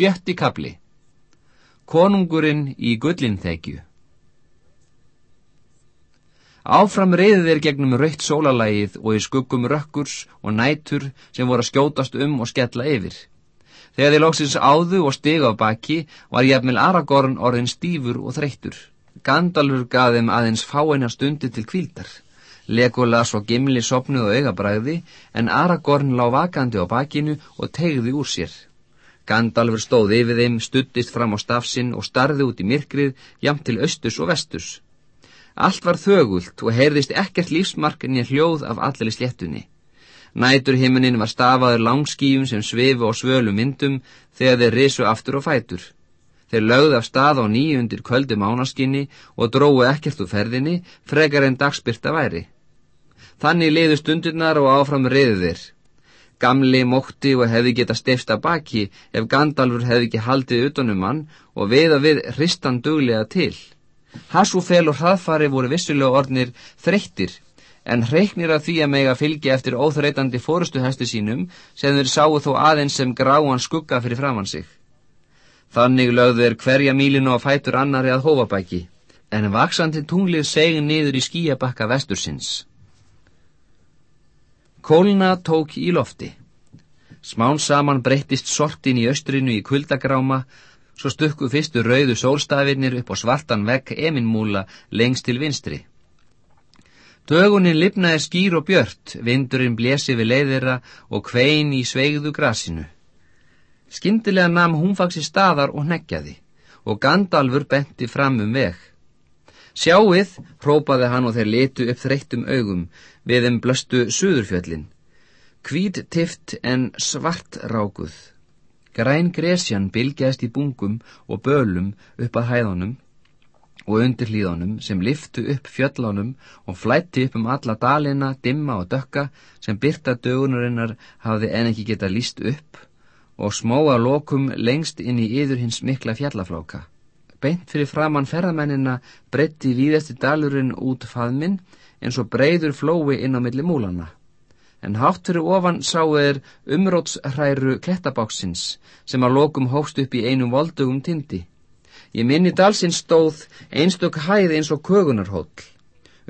Sjötti kapli Konungurinn í gullinþekju Áfram reyði þeir gegnum raukt sólalægið og í skuggum rökkurs og nætur sem voru að skjótast um og skella yfir. Þegar þeir lóksins áðu og stiga á baki var jafnvel Aragorn orðin stífur og þreyttur. Gandalfur gaf þeim aðeins fáeina stundi til kvíldar. Legolas og Gimli sopnuð á augabræði en Aragorn lá vakandi á bakinu og tegði úr sér. Gandalfur stóð yfir þeim, stuttist fram á stafsinn og starði út í myrkrið, jamt til austus og vestus. Allt var þögult og heyrðist ekkert lífsmark en ég hljóð af allir sléttunni. Nætur himmunin var stafaður langskífum sem svefu og svölu myndum þegar þeir risu aftur og fætur. Þeir lögðu af stað á nýjundir kvöldu mánaskinni og dróðu ekkert úr ferðinni, frekar en dagspyrta væri. Þannig liðu stundirnar og áfram riðu þeir. Gamli mótti og hefði geta stefst að baki ef Gandalfur hefði ekki haldið utanum hann og við að við hristan duglega til. Hasúfel og hraðfari voru vissulega ornir þreyttir en hreiknir af því að mega fylgja eftir óþreytandi fórustuhæstu sínum sem þeir sáu þó aðeins sem gráan skugga fyrir framann sig. Þannig lögðu þeir hverja mílinu á fætur annari að hófabæki en vaksandi tunglið segin niður í skíabakka vestursins. Kólna tók í lofti. Smán saman breyttist sortin í östrinu í kuldagráma, svo stukku fyrstu rauðu sólstafinir upp á svartan vegg eminmúla lengst til vinstri. Dögunin lifnaði skýr og björt, vindurinn blési við leiðira og kvein í sveigðu grasinu. Skyndilega nam húnfaksi staðar og neggjaði og Gandalfur benti fram um veg. Sjáið, hrópaði hann og þeir letu upp þreyttum augum, við þeim blöstu suðurfjöllin. Kvít tift en svart rákuð. Græn gresjan bylgjaðist í bungum og bölum upp að hæðunum og undir hlýðunum sem liftu upp fjöllánum og flætti upp um alla dalina, dimma og dökka sem byrta dögunarinnar hafði en ekki geta líst upp og smóa lokum lengst inn í yður hins mikla fjallaflóka. Beint fyrir framann ferðamennina breytti víðasti dalurinn út faðminn eins og breyður flói inn á milli múlana. En hátt fyrir ofan sáu þeir umrótshræru klettabáksins sem að lokum hófst upp í einum voldugum tindi. Ég minni dalsins stóð einstök hæð eins og kögunarhóll.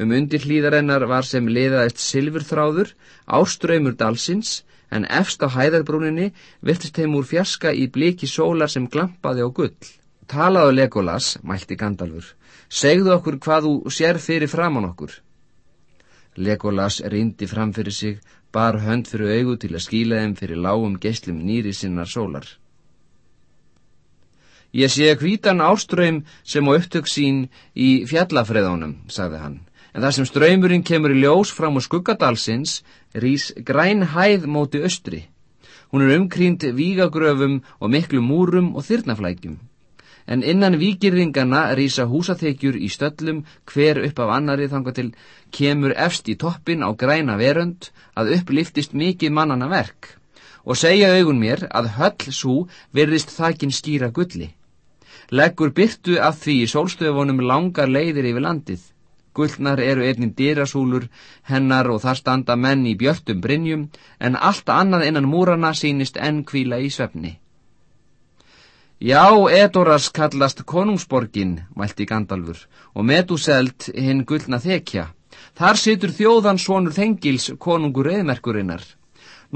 Um undir hlýðarennar var sem liðaðist silfurþráður, áströymur dalsins, en efst á hæðarbrúninni virtist þeim úr fjarska í bliki sólar sem glampaði á gull. Talaðu Legolas, mælti Gandalfur, segðu okkur hvað þú sér fyrir framann okkur. Legolas rindi fram fyrir sig, bar hönd fyrir augu til að skýla þeim fyrir lágum geyslum nýri sinnar sólar. Ég sé hvítan áströym sem á upptök sín í fjallafreðunum, sagði hann, en þar sem ströymurinn kemur í ljós fram á skuggadalsins rís græn hæð móti östri. Hún er umkrýnd vígagröfum og miklu múrum og þyrnaflækjum en innan víkirðingana rýsa húsaþekjur í stöllum hver upp af annari þanga til kemur efst í toppin á græna verönd að uppliftist mikið mannana verk og segja augun mér að höll svo verðist þakin skýra gulli. Leggur byrtu að því í sólstöfunum langar leiðir yfir landið. Gullnar eru einnig dýrasúlur hennar og þar standa menn í björtum brinjum en allt annað innan múrana sínist enn kvíla í svefni. Já, Edoras kallast konungsborgin, mælti Gandalfur, og Meduselt hinn gullna þekja. Þar situr þjóðan svonur þengils konungur eðmerkurinnar.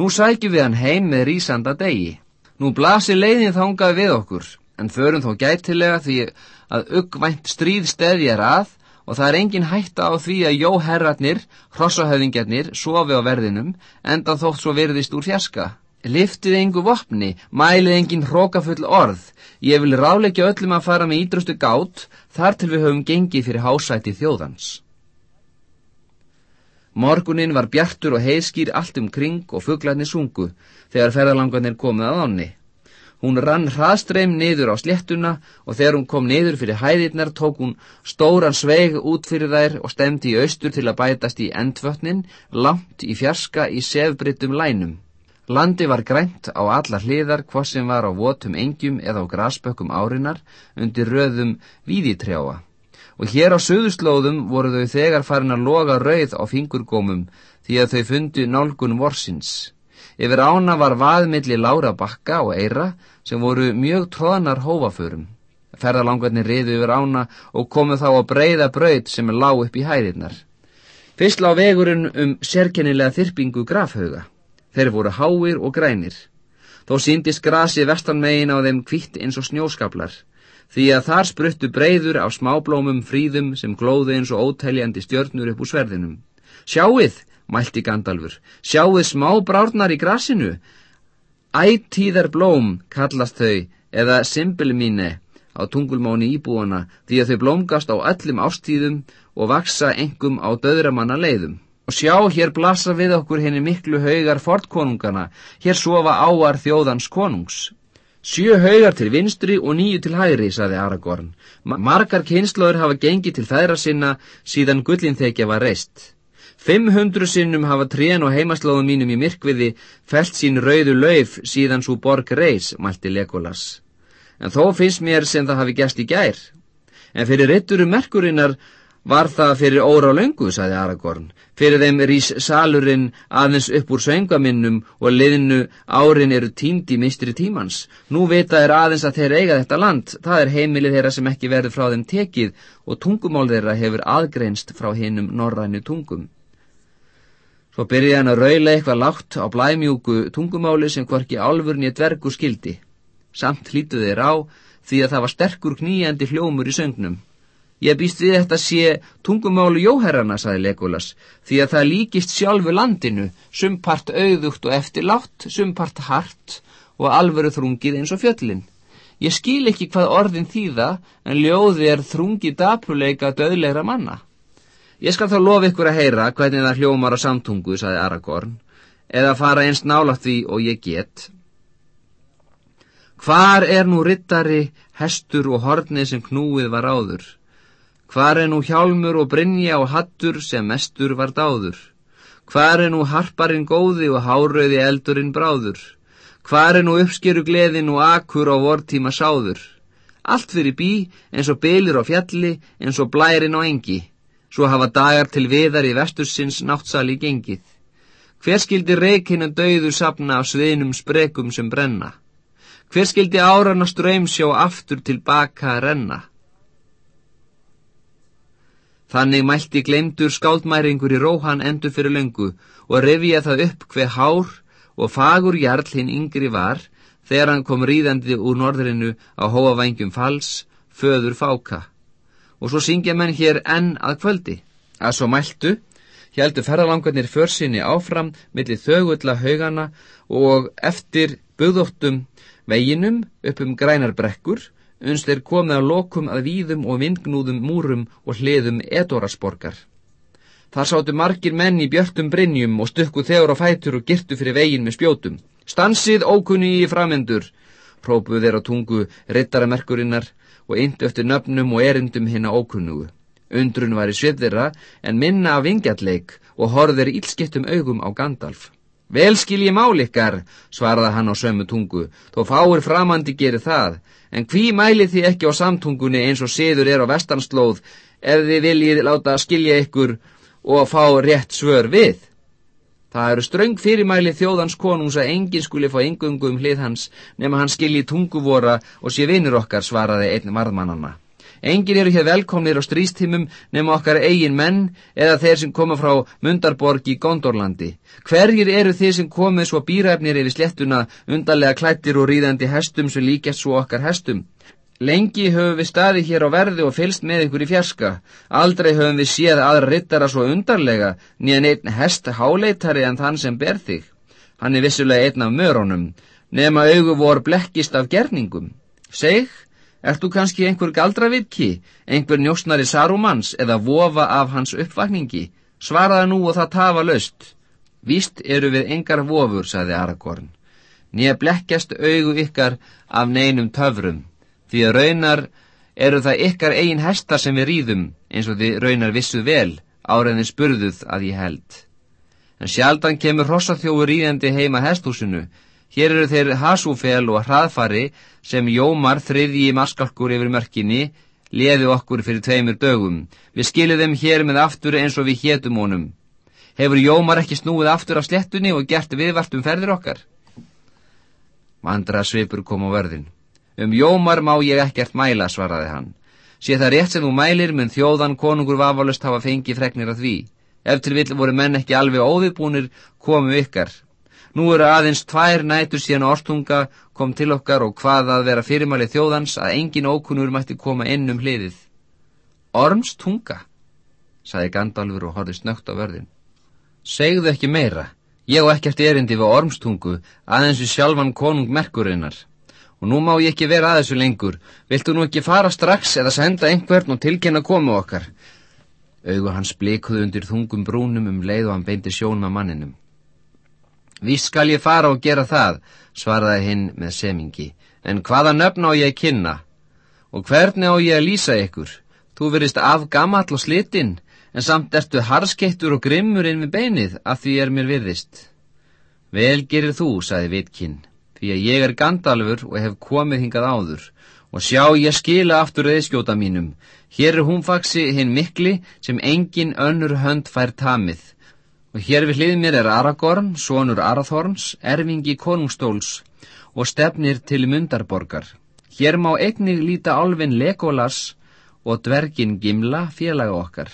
Nú sækjum við hann heim með rísanda degi. Nú blasir leiðin þangað við okkur, en förum þó gætilega því að uggvænt stríð steðjar að og það er engin hætta á því að jóherratnir, hrossahöfingjarnir, sofi á verðinum, enda þótt svo verðist úr fjaska. Liftið engu vopni, mælið engin hrókafull orð. Ég vil ráleikja öllum að fara með ídrustu gát þar til við höfum gengið fyrir hásæti þjóðans. Morgunin var bjartur og heiskýr allt um kring og fugglarnir sungu þegar ferðalangarnir komið að ánni. Hún rann hraðstreim niður á sléttuna og þegar hún kom niður fyrir hæðirnar tók hún stóran sveig út fyrir þær og stemdi í austur til að bætast í endvötnin langt í fjarska í sefbryttum lænum. Landi var grænt á alla hliðar hvað sem var á votum engjum eða á grasbökkum árinar undir röðum víðitrjáa og hér á söðuslóðum voru þau þegar farin að loga rauð á fingurgómum því að þau fundi nálgun vorsins. Yfir ána var vaðmilli lára bakka og eira sem voru mjög tróðnar hófaförum. Ferðalangvarnir riðu yfir ána og komu þá á breyða braud sem er lág upp í hæðirnar. Fyrst lág vegurinn um sérkennilega þyrpingu grafhauga. Þeir voru háir og grænir. Þó síndist grasi vestanmegin á þeim kvitt eins og snjóskablar, því að þar spruttu breyður af smáblómum fríðum sem glóðu eins og ótæljandi stjörnur upp úr sverðinum. Sjáuð, mælti Gandalfur, sjáuð smá brárnar í grasinu. Ætíðar blóm kallast þau, eða symbilmíne á tungulmáni íbúana því að þau blómgast á öllum ástíðum og vaksa engum á döðramanna leiðum. Og sjá, hér blassa við okkur henni miklu haugar fortkonungana, hér sofa áar þjóðans konungs. Sjö haugar til vinstri og nýju til hægri, saði Aragorn. Margar kynnslóður hafa gengið til þæra sinna síðan gullinþekja var reist. Fimm hundru sinnum hafa trén og heimaslóðum mínum í myrkviði felt sín rauðu lauf síðan svo borg reis, mælti Legolas. En þó finnst mér sem það hafi gæst í gær. En fyrir ritturum merkurinnar var það fyrir óra á löngu, saði Aragorn. Fyrir þeim rís salurinn aðeins upp úr söngaminnum og liðinu árin eru tíndi mistri tímans. Nú vita er aðeins að þeir eiga þetta land. Það er heimilið þeirra sem ekki verður frá þeim tekið og tungumál þeirra hefur aðgreinst frá hinnum norrænu tungum. Svo byrjaði hann að raula eitthvað látt á blæmjúku tungumáli sem hvorki álfurni að dvergu skildi. Samt hlítu þeir á því að það var sterkur kníjandi hljómur í söngnum. Ég býst við þetta sé tungumálu jóherrana, saði Legolas, því að það líkist sjálfu landinu, sumpart auðugt og eftirlátt, sumpart hart og alvöru þrungið eins og fjöllin. Ég skil ekki hvað orðin þýða, en ljóði er þrungið dapuleika döðlegra manna. Ég skal þá lofa ykkur að heyra hvernig það hljómar á samtungu, saði Aragorn, eða fara einst nála því og ég get. Hvar er nú rittari, hestur og hornið sem knúið var áður? Hvar er nú hjálmur og brinja og hattur sem mestur var dáður? Hvar er nú harparinn góði og hárauði eldurinn bráður? Hvar er nú uppskeru gleðin og akkur á vortíma sáður? Allt fyrir bí, eins og bylir á fjalli, eins og blærin á engi. Svo hafa dagar til viðar í vestursins náttsali gengið. Hver skildi reikinu döðu sapna af sviðnum sprekum sem brenna? Hver skildi árarna ströymsjá aftur tilbaka að renna? Þannig mælti glemdur skáldmæringur í róhan endur fyrir löngu og revja það upp hver hár og fagur jarl hinn yngri var þegar hann kom ríðandi úr norðrinu á hóa vangjum fals, föður fáka og svo syngja menn hér enn að kvöldi. Að svo mæltu, heldur ferðalangarnir försinni áfram millir þögulla haugana og eftir buðóttum veginum upp um grænar brekkur, unst er komið að lokum að víðum og vindgnúðum múrum og hliðum edorasborgar. Þar sáttu margir menn í björtum brinnjum og stukku þegar á fætur og girtu fyrir vegin með spjótum. Stansið ókunni í framendur, própuð þeir á tungu rittaramerkurinnar og yndu eftir nöfnum og erindum hinn á ókunnugu. Undrun var í svifðira en minna af vingjalleik og horðir ílskiptum augum á Gandalf. Vel skil ég málikkar, svaraði hann á sömu tungu, þó fáir framandi gerir það, en hví mæli þið ekki á samtungunni eins og siður er á vestanslóð ef þið viljið láta skilja ykkur og fá rétt svör við? Það eru ströng fyrirmæli þjóðans konungs að enginn skuli fá yngöngu um hlið hans nema hann skilji tunguvora og sé vinur okkar, svaraði einn varðmannanna. Engin eru hér velkomnir á strístímum nema okkar eigin menn eða þeir sem koma frá Mundarborg í Gondorlandi. Hverjir eru þeir sem komið svo býræfnir yfir slettuna undarlega klættir og ríðandi hestum sem líkjast svo okkar hestum? Lengi höfum við staðið hér á verði og fylst með ykkur í fjarska. Aldrei höfum við séð aðra rittara svo undarlega, nýjan einn hest háleitari en þann sem ber þig. Hann er vissulega einn af mörónum, nema augu vor blekkist af gerningum. Seg, ert þú kannski einhver galdravirki, einhver njósnari Sarumans eða vofa af hans uppvakningi? Svaraða nú og það tafa löst. Víst eru við engar vofur, saði Aragorn. Nýja blekkjast augu ykkar af neinum töfrum því að raunar eru það ykkar eigin hestar sem við rýðum eins og þið raunar vissu vel áreðin spurðuð að ég held. En sjaldan kemur hrossaþjófur rýðandi heima hesthúsinu. Hér eru þeir hasúfel og hraðfari sem jómar þriðji maskalkur yfir mörkinni leði okkur fyrir tveimur dögum. Við skiljum þeim hér með aftur eins og við hétum honum. Hefur Jómar ekki snúið aftur af slettunni og gert viðvart um ferðir okkar? Vandra svipur kom á verðin. Um Jómar má ég ekkert mæla, svaraði hann. Sé það rétt sem þú mælir, mun þjóðan konungur vafalust hafa fengið fregnir að því. Ef til vill voru menn ekki alveg óviðbúnir, komu ykkar. Nú eru aðeins tvær nætur síðan Ortunga kom til okkar og hvað að vera fyrirmæli þjóðans að engin ókunnur mætti koma inn um hliðið. Ormstunga, saði Gandalfur og horfið snögt á verðin. Segðu ekki meira, ég og ekkert erindi við Ormstungu aðeins við sjálfan konung Merkurinnar. Og nú má ég ekki vera að þessu lengur. Viltu nú ekki fara strax eða senda einhvern og tilkynna komu okkar? Augu hans blikuðu undir þungum brúnum um leið og hann beinti sjónum að manninum. Vís skal ég fara og gera það, svaraði hinn með semingi, en hvaða nöfn á ég kynna? Og hvernig á ég að lýsa ykkur? Þú verist af gamall og slitinn, en samt ertu harskettur og grimmur inn við beinið að því er mér virðist. Vel gerir þú, saði Vitkinn, því að ég er gandalfur og hef komið hingað áður, og sjá ég skila aftur eðskjóta mínum. Hér er húnfaksi hinn mikli sem engin önnur hönd fær tamið Og hér við hlið mér er Aragorn, sonur Arathorns, erfingi konungstóls og stefnir til mundarborgar. Hér má eignig líta álfin Legolas og dvergin Gimla félaga okkar.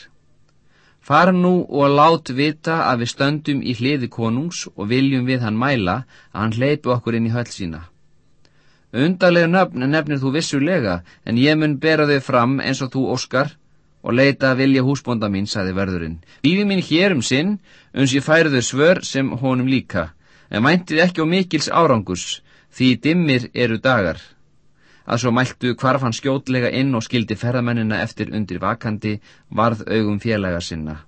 Far nú og lát vita að við stöndum í hliði konungs og viljum við hann mæla að hann hleypu okkur inn í höll sína. Undarlega nefnir þú vissulega en ég mun bera þau fram eins og þú óskar og leita að vilja húsbónda mín, saði verðurinn. Bífi mín hér um sinn, uns ég færðu svör sem honum líka, en mæntið ekki á mikils árangus, því dimmir eru dagar. Að svo mæltu hvarf hann skjótlega inn og skildi ferðamennina eftir undir vakandi, varð augum félaga sinna.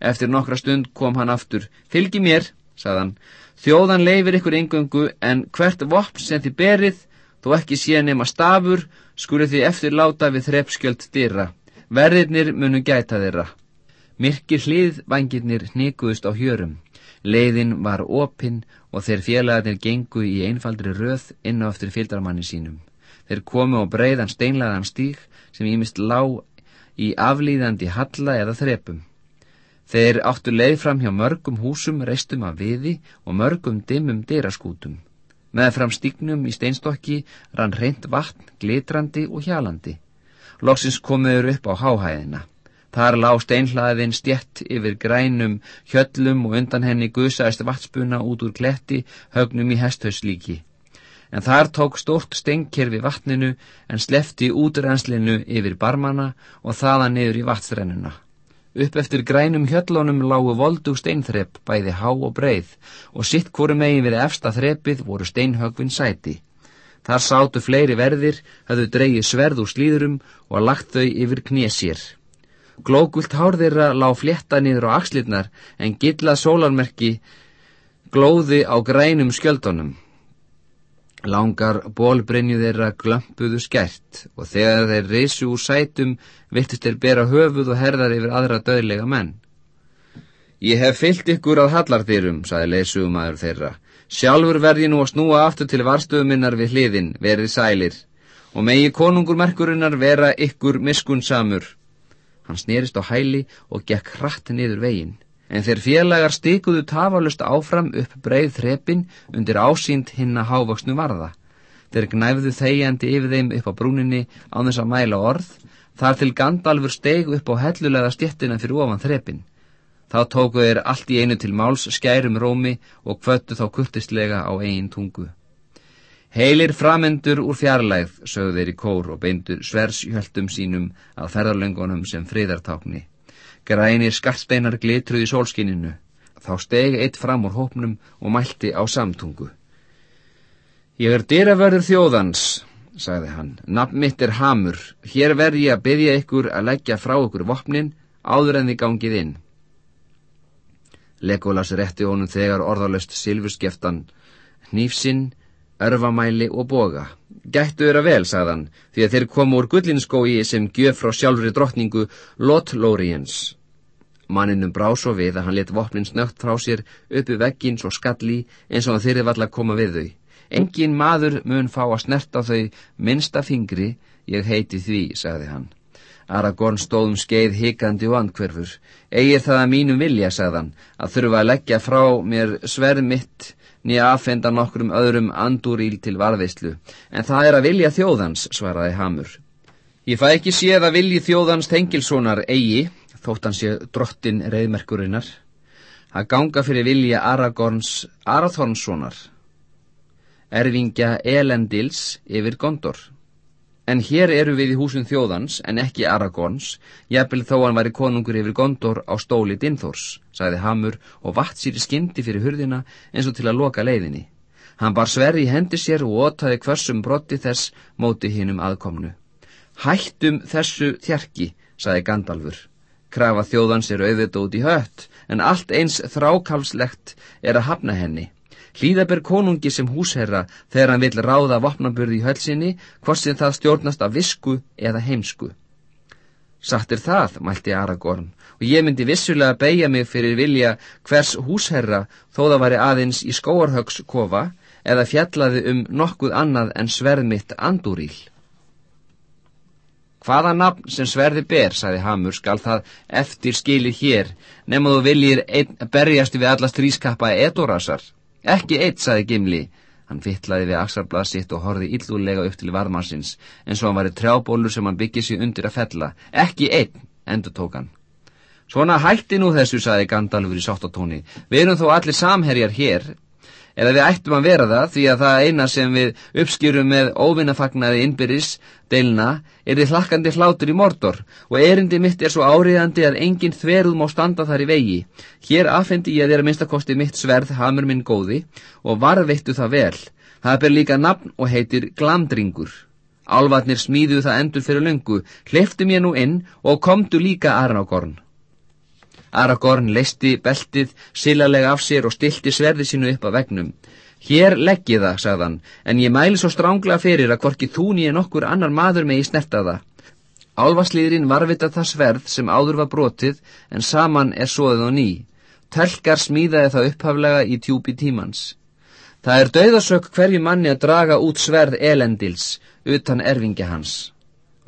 Eftir nokkra stund kom hann aftur. Fylgi mér, saðan, þjóðan leifir ykkur yngöngu, en hvert vopn sem þið berið, þó ekki sé nema stafur, skurið þið eftir láta við þreppskjöld dyrra. Verðirnir munu gæta þeirra. Myrkir hlið vangirnir hnikuðust á hjörum. Leiðin var opinn og þeir félagarnir gengu í einfaldri röð inn á eftir fyldramanni sínum. Þeir komu á breiðan steinlaðan stík sem ímist lág í aflýðandi halla eða þrepum. Þeir áttu leið fram hjá mörgum húsum reistum af viði og mörgum dimmum dyraskútum. Með fram stíknum í steinstokki rann reynd vatn, glitrandi og hjalandi. Loksins komuður upp á háhæðina. Þar lág steinhlaðin stjett yfir grænum hjöllum og undan henni gusaðist vatspuna út úr kletti högnum í hesthauslíki. En þar tók stórt stengkerfi vatninu en slefti útrænslinu yfir barmana og þaðan niður í vatstrennuna. Upp eftir grænum hjöllunum lágu voldu steinþrepp bæði há og breið og sitt hvoru megin við efsta þreppið voru steinhögvin sæti. Þar sátu fleiri verðir, hafðu dreyið sverð úr slíðurum og lagt þau yfir knésér. Glógult hár þeirra lág flétta niður á axlirnar en gillað sólarmerki glóði á grænum skjöldunum. Langar bólbrenju þeirra glömpuðu skært og þegar þeir reysu úr sætum viltust þeir bera höfuð og herðar yfir aðra döðlega menn. Ég hef fyllt ykkur að hallarþýrum, saði leysugumæður þeirra. Sjálfur verði nú að snúa aftur til varstöðuminnar við hliðin, verið sælir, og megi konungur merkurinnar vera ykkur miskunnsamur. Hann snerist á hæli og gekk hratt niður veginn, en þeir félagar stikuðu tafalust áfram upp breið þrepin undir ásýnd hinn að hávaksnu varða. Þeir gnæfðu þegjandi yfir þeim upp á brúninni á þess að mæla orð, þar til Gandalfur steg upp á hellulega stjettina fyrir ofan þrepin. Þá tóku þeir allt í einu til máls skærum rómi og kvöttu þá kurtistlega á eigin tungu. Heilir framendur úr fjarlægð, sögðu þeir í kór og beindur sversjöldum sínum að ferðarlöngunum sem friðartákni. Grænir skartsteinar glitruði í sólskinninu. Þá stegi eitt fram úr hópnum og mælti á samtungu. Ég er dyravörður þjóðans, sagði hann. Nafn mitt er Hamur. Hér verð ég að byggja ykkur að leggja frá ykkur vopnin áður en þið gangið inn. Legolas rétti honum þegar orðalöst silfurskeftan, hnífsinn, örfamæli og boga. Gættu þeirra vel, sagðan, því að þeir komu úr gullinskói sem gjöf frá sjálfri drottningu Lot Lóriens. Manninum brá svo við að hann let vopnin snögt frá sér uppi veggin svo skalli eins og þeirri valla að koma við þau. Engin maður mun fá að snerta þau minnsta fingri, ég heiti því, sagði hann. Aragorn stóðum skeið hikandi og andkverfur. Egið það að mínum vilja, sagðan, að þurfa að leggja frá mér sverð mitt nýja aðfenda nokkrum öðrum andúríl til varðveislu. En það er að vilja þjóðans, svaraði Hamur. Ég fæ ekki séð að vilji þjóðans tengilsónar eigi, þótt hann sé drottin reyðmerkurinnar, að ganga fyrir vilja Aragorns Arathornssonar, erfingja Elendils yfir Gondor. En hér eru við í húsum þjóðans, en ekki Aragorns, jafnvel þó hann væri konungur yfir Gondor á stóli Dinþórs, sagði Hamur og vatt sér í skyndi fyrir hurðina eins og til að loka leiðinni. Hann bar sverri í hendi sér og ótaði hversum brotti þess móti hinnum aðkomnu. Hættum þessu þjarki, sagði Gandalfur. Krafa þjóðans er auðvitað út í hött, en allt eins þrákalslegt er að hafna henni. Hlýðaber konungi sem húsherra þegar hann vil ráða vopnaburði í hölsinni, hvort sem það stjórnast af visku eða heimsku. Satt er það, mælti Aragorn, og ég myndi vissulega beigja mig fyrir vilja hvers húsherra þó það væri aðeins í skóarhögs kofa eða fjallaði um nokkuð annað en sverðmitt andúríl. Hvaða nafn sem sverði ber, sagði Hamur, skal það eftir skilir hér, nema þú viljir berjast við alla strískappa edorasar. Ekki eitt, saði Gimli. Hann vittlaði við axarblað sitt og horði illúlega upp til varmansins, eins og hann væri trjábólur sem hann byggið sér undir að fella. Ekki einn, endur tók hann. Svona hætti nú þessu, saði Gandalfur í sóttatóni. Við erum þó allir samherjar hér, eða við ættum að vera það því að það eina sem við uppskýrum með óvinnafagnaði innbyrðis deilna er þið hlakkandi hlátur í mordor og erindi mitt er svo áriðandi að enginn þveruð má standa þar í vegi. Hér afhendi ég að þeirra minnstakosti mitt sverð hamur minn góði og varðveittu það vel. Það ber líka nafn og heitir Glamdringur. Álvatnir smíðu það endur fyrir löngu, hleyftu mér nú inn og komdu líka Arnagorn. Aragorn leisti beltið silalega af sér og stilti sverði sínu upp að vegnum. Hér leggi það, sagðan, en ég mæli svo stránglega fyrir að hvorki þú nýja nokkur annar maður megi snerta það. Álvaslýðurinn varvita það sverð sem áður var brotið, en saman er svoðið á ný. Tölkar smíðaði það upphaflega í tjúpi tímans. Það er dauðasök hverju manni að draga út sverð elendils, utan erfingja hans.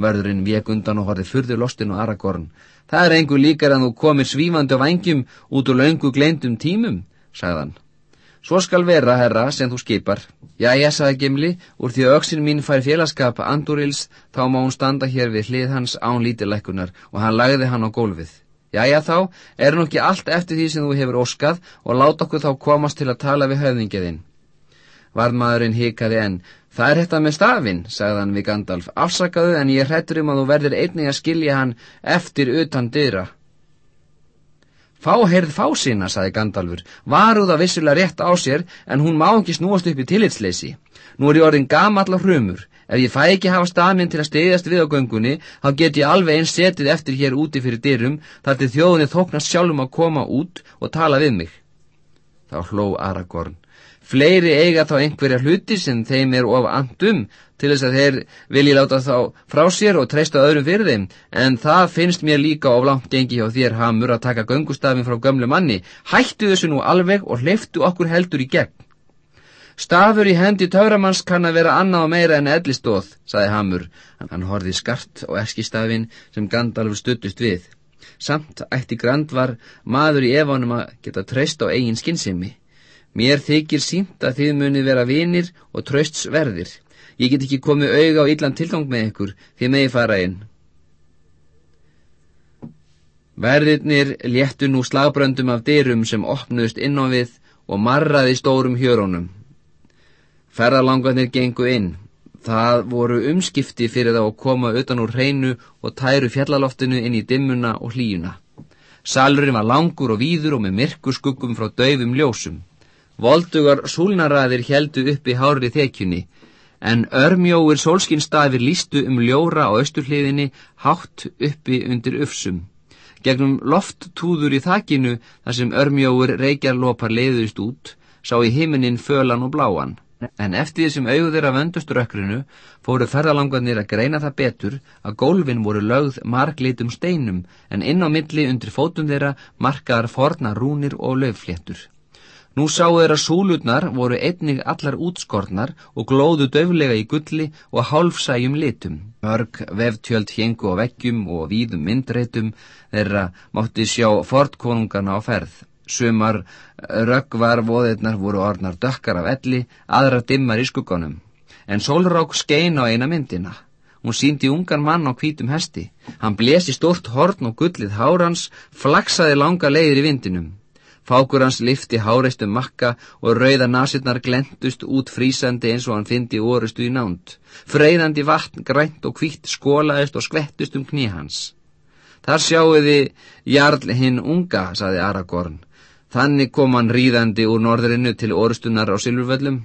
Vörðurinn vek undan og horfið fyrður lostin og Aragorn. Það er einhver líkar að þú komir svífandi á vangjum út úr laungu gleindum tímum, sagðan. Svo skal vera, herra, sem þú skipar. Já, ég sagði Gimli, úr því að auksin mín fær félagskap Andurils, þá má hún standa hér við hlið hans án lítilækunar og hann lagði hann á gólfið. Já, já, þá er nú ekki allt eftir því sem þú hefur óskað og láta okkur þá komast til að tala við höfðingiðinn. Varðmaðurinn hikaði enn. Það er þetta með stafinn, sagðan við Gandalf. Afsakaðu en ég hrættur um að þú verður einnig að skilja hann eftir utan dyra. Fá heyrð fá sína, sagði Gandalfur. Varuð að vissulega rétt á sér en hún má ekki snúast upp í tillitsleysi. Nú er ég orðin gamall á hrumur. Ef ég fæ ekki hafa stafinn til að steyðast við á göngunni, þá get ég alveg eins setið eftir hér úti fyrir dyrum, þar til þjóðunni þóknast sjálfum að koma út og tala við mig. Þá hló Aragorn. Fleiri eiga þá einhverja hluti sem þeim er of andum til þess að þeir vilji láta þá frá sér og treysta öðrum fyrir þeim, en það finnst mér líka of langt gengi hjá þér hamur að taka göngustafin frá gömlu manni. Hættu þessu nú alveg og hleyftu okkur heldur í gegn. Stafur í hendi tauramanns kann að vera annað og meira en ellistóð, saði hamur. Hann horfið skart á eskistafin sem Gandalfur stuttust við. Samt ætti Grand var maður í evanum að geta treyst á eigin skinnsemi. Mér þykir sínt að þið munið vera vinir og tröstsverðir. Ég get ekki komið auga á illan tilgang með ykkur, þið megi fara inn. Verðirnir léttu nú slagbröndum af dyrum sem opnuðst inn á við og marraði stórum hjörónum. Ferðalangarnir gengu inn. Það voru umskipti fyrir þá að koma utan úr hreinu og tæru fjallaloftinu inn í dimmuna og hlíuna. Salurinn var langur og víður og með myrkur skuggum frá döfum ljósum. Voldugar súlnaræðir heldu uppi hárri þekjunni, en örmjóir sólskinstafir lístu um ljóra á austurhliðinni hátt uppi undir ufsum. Gegnum lofttúður í þakinu þar sem örmjóir reykjarlopar leiðust út, sá í himinin fölan og bláan. En eftir því sem auður af önduströkkrinu fóru ferðalangarnir að greina það betur að gólfin voru lögð marglitum steinum en inn á milli undir fótum þeirra markaðar forna rúnir og löffléttur. Nú sáu þeirra súlutnar voru einnig allar útskornar og glóðu döflega í gulli og hálfsæjum litum. Mörg veftjöld hengu á veggjum og víðum myndreitum þeirra mátti sjá fortkonungana á ferð. Sumar röggvar voðirnar voru orðnar dökkar af elli, aðra dimmar í skugganum. En sólrák skein á eina myndina. Hún síndi ungan mann á hvítum hesti. Hann blesi stort horn og gullið hárans, flaksaði langa leiðir í vindinum. Fákur hans lifti háreistum makka og rauða nasirnar glendust út frísandi eins og hann fyndi orustu í nánd. Freyðandi vatn, grænt og hvitt skólaðist og skvettust um kní hans. Þar sjáuði Jarl hinn unga, saði Aragorn. Þannig kom hann ríðandi úr norðrinu til orustunar á Silvurvöllum.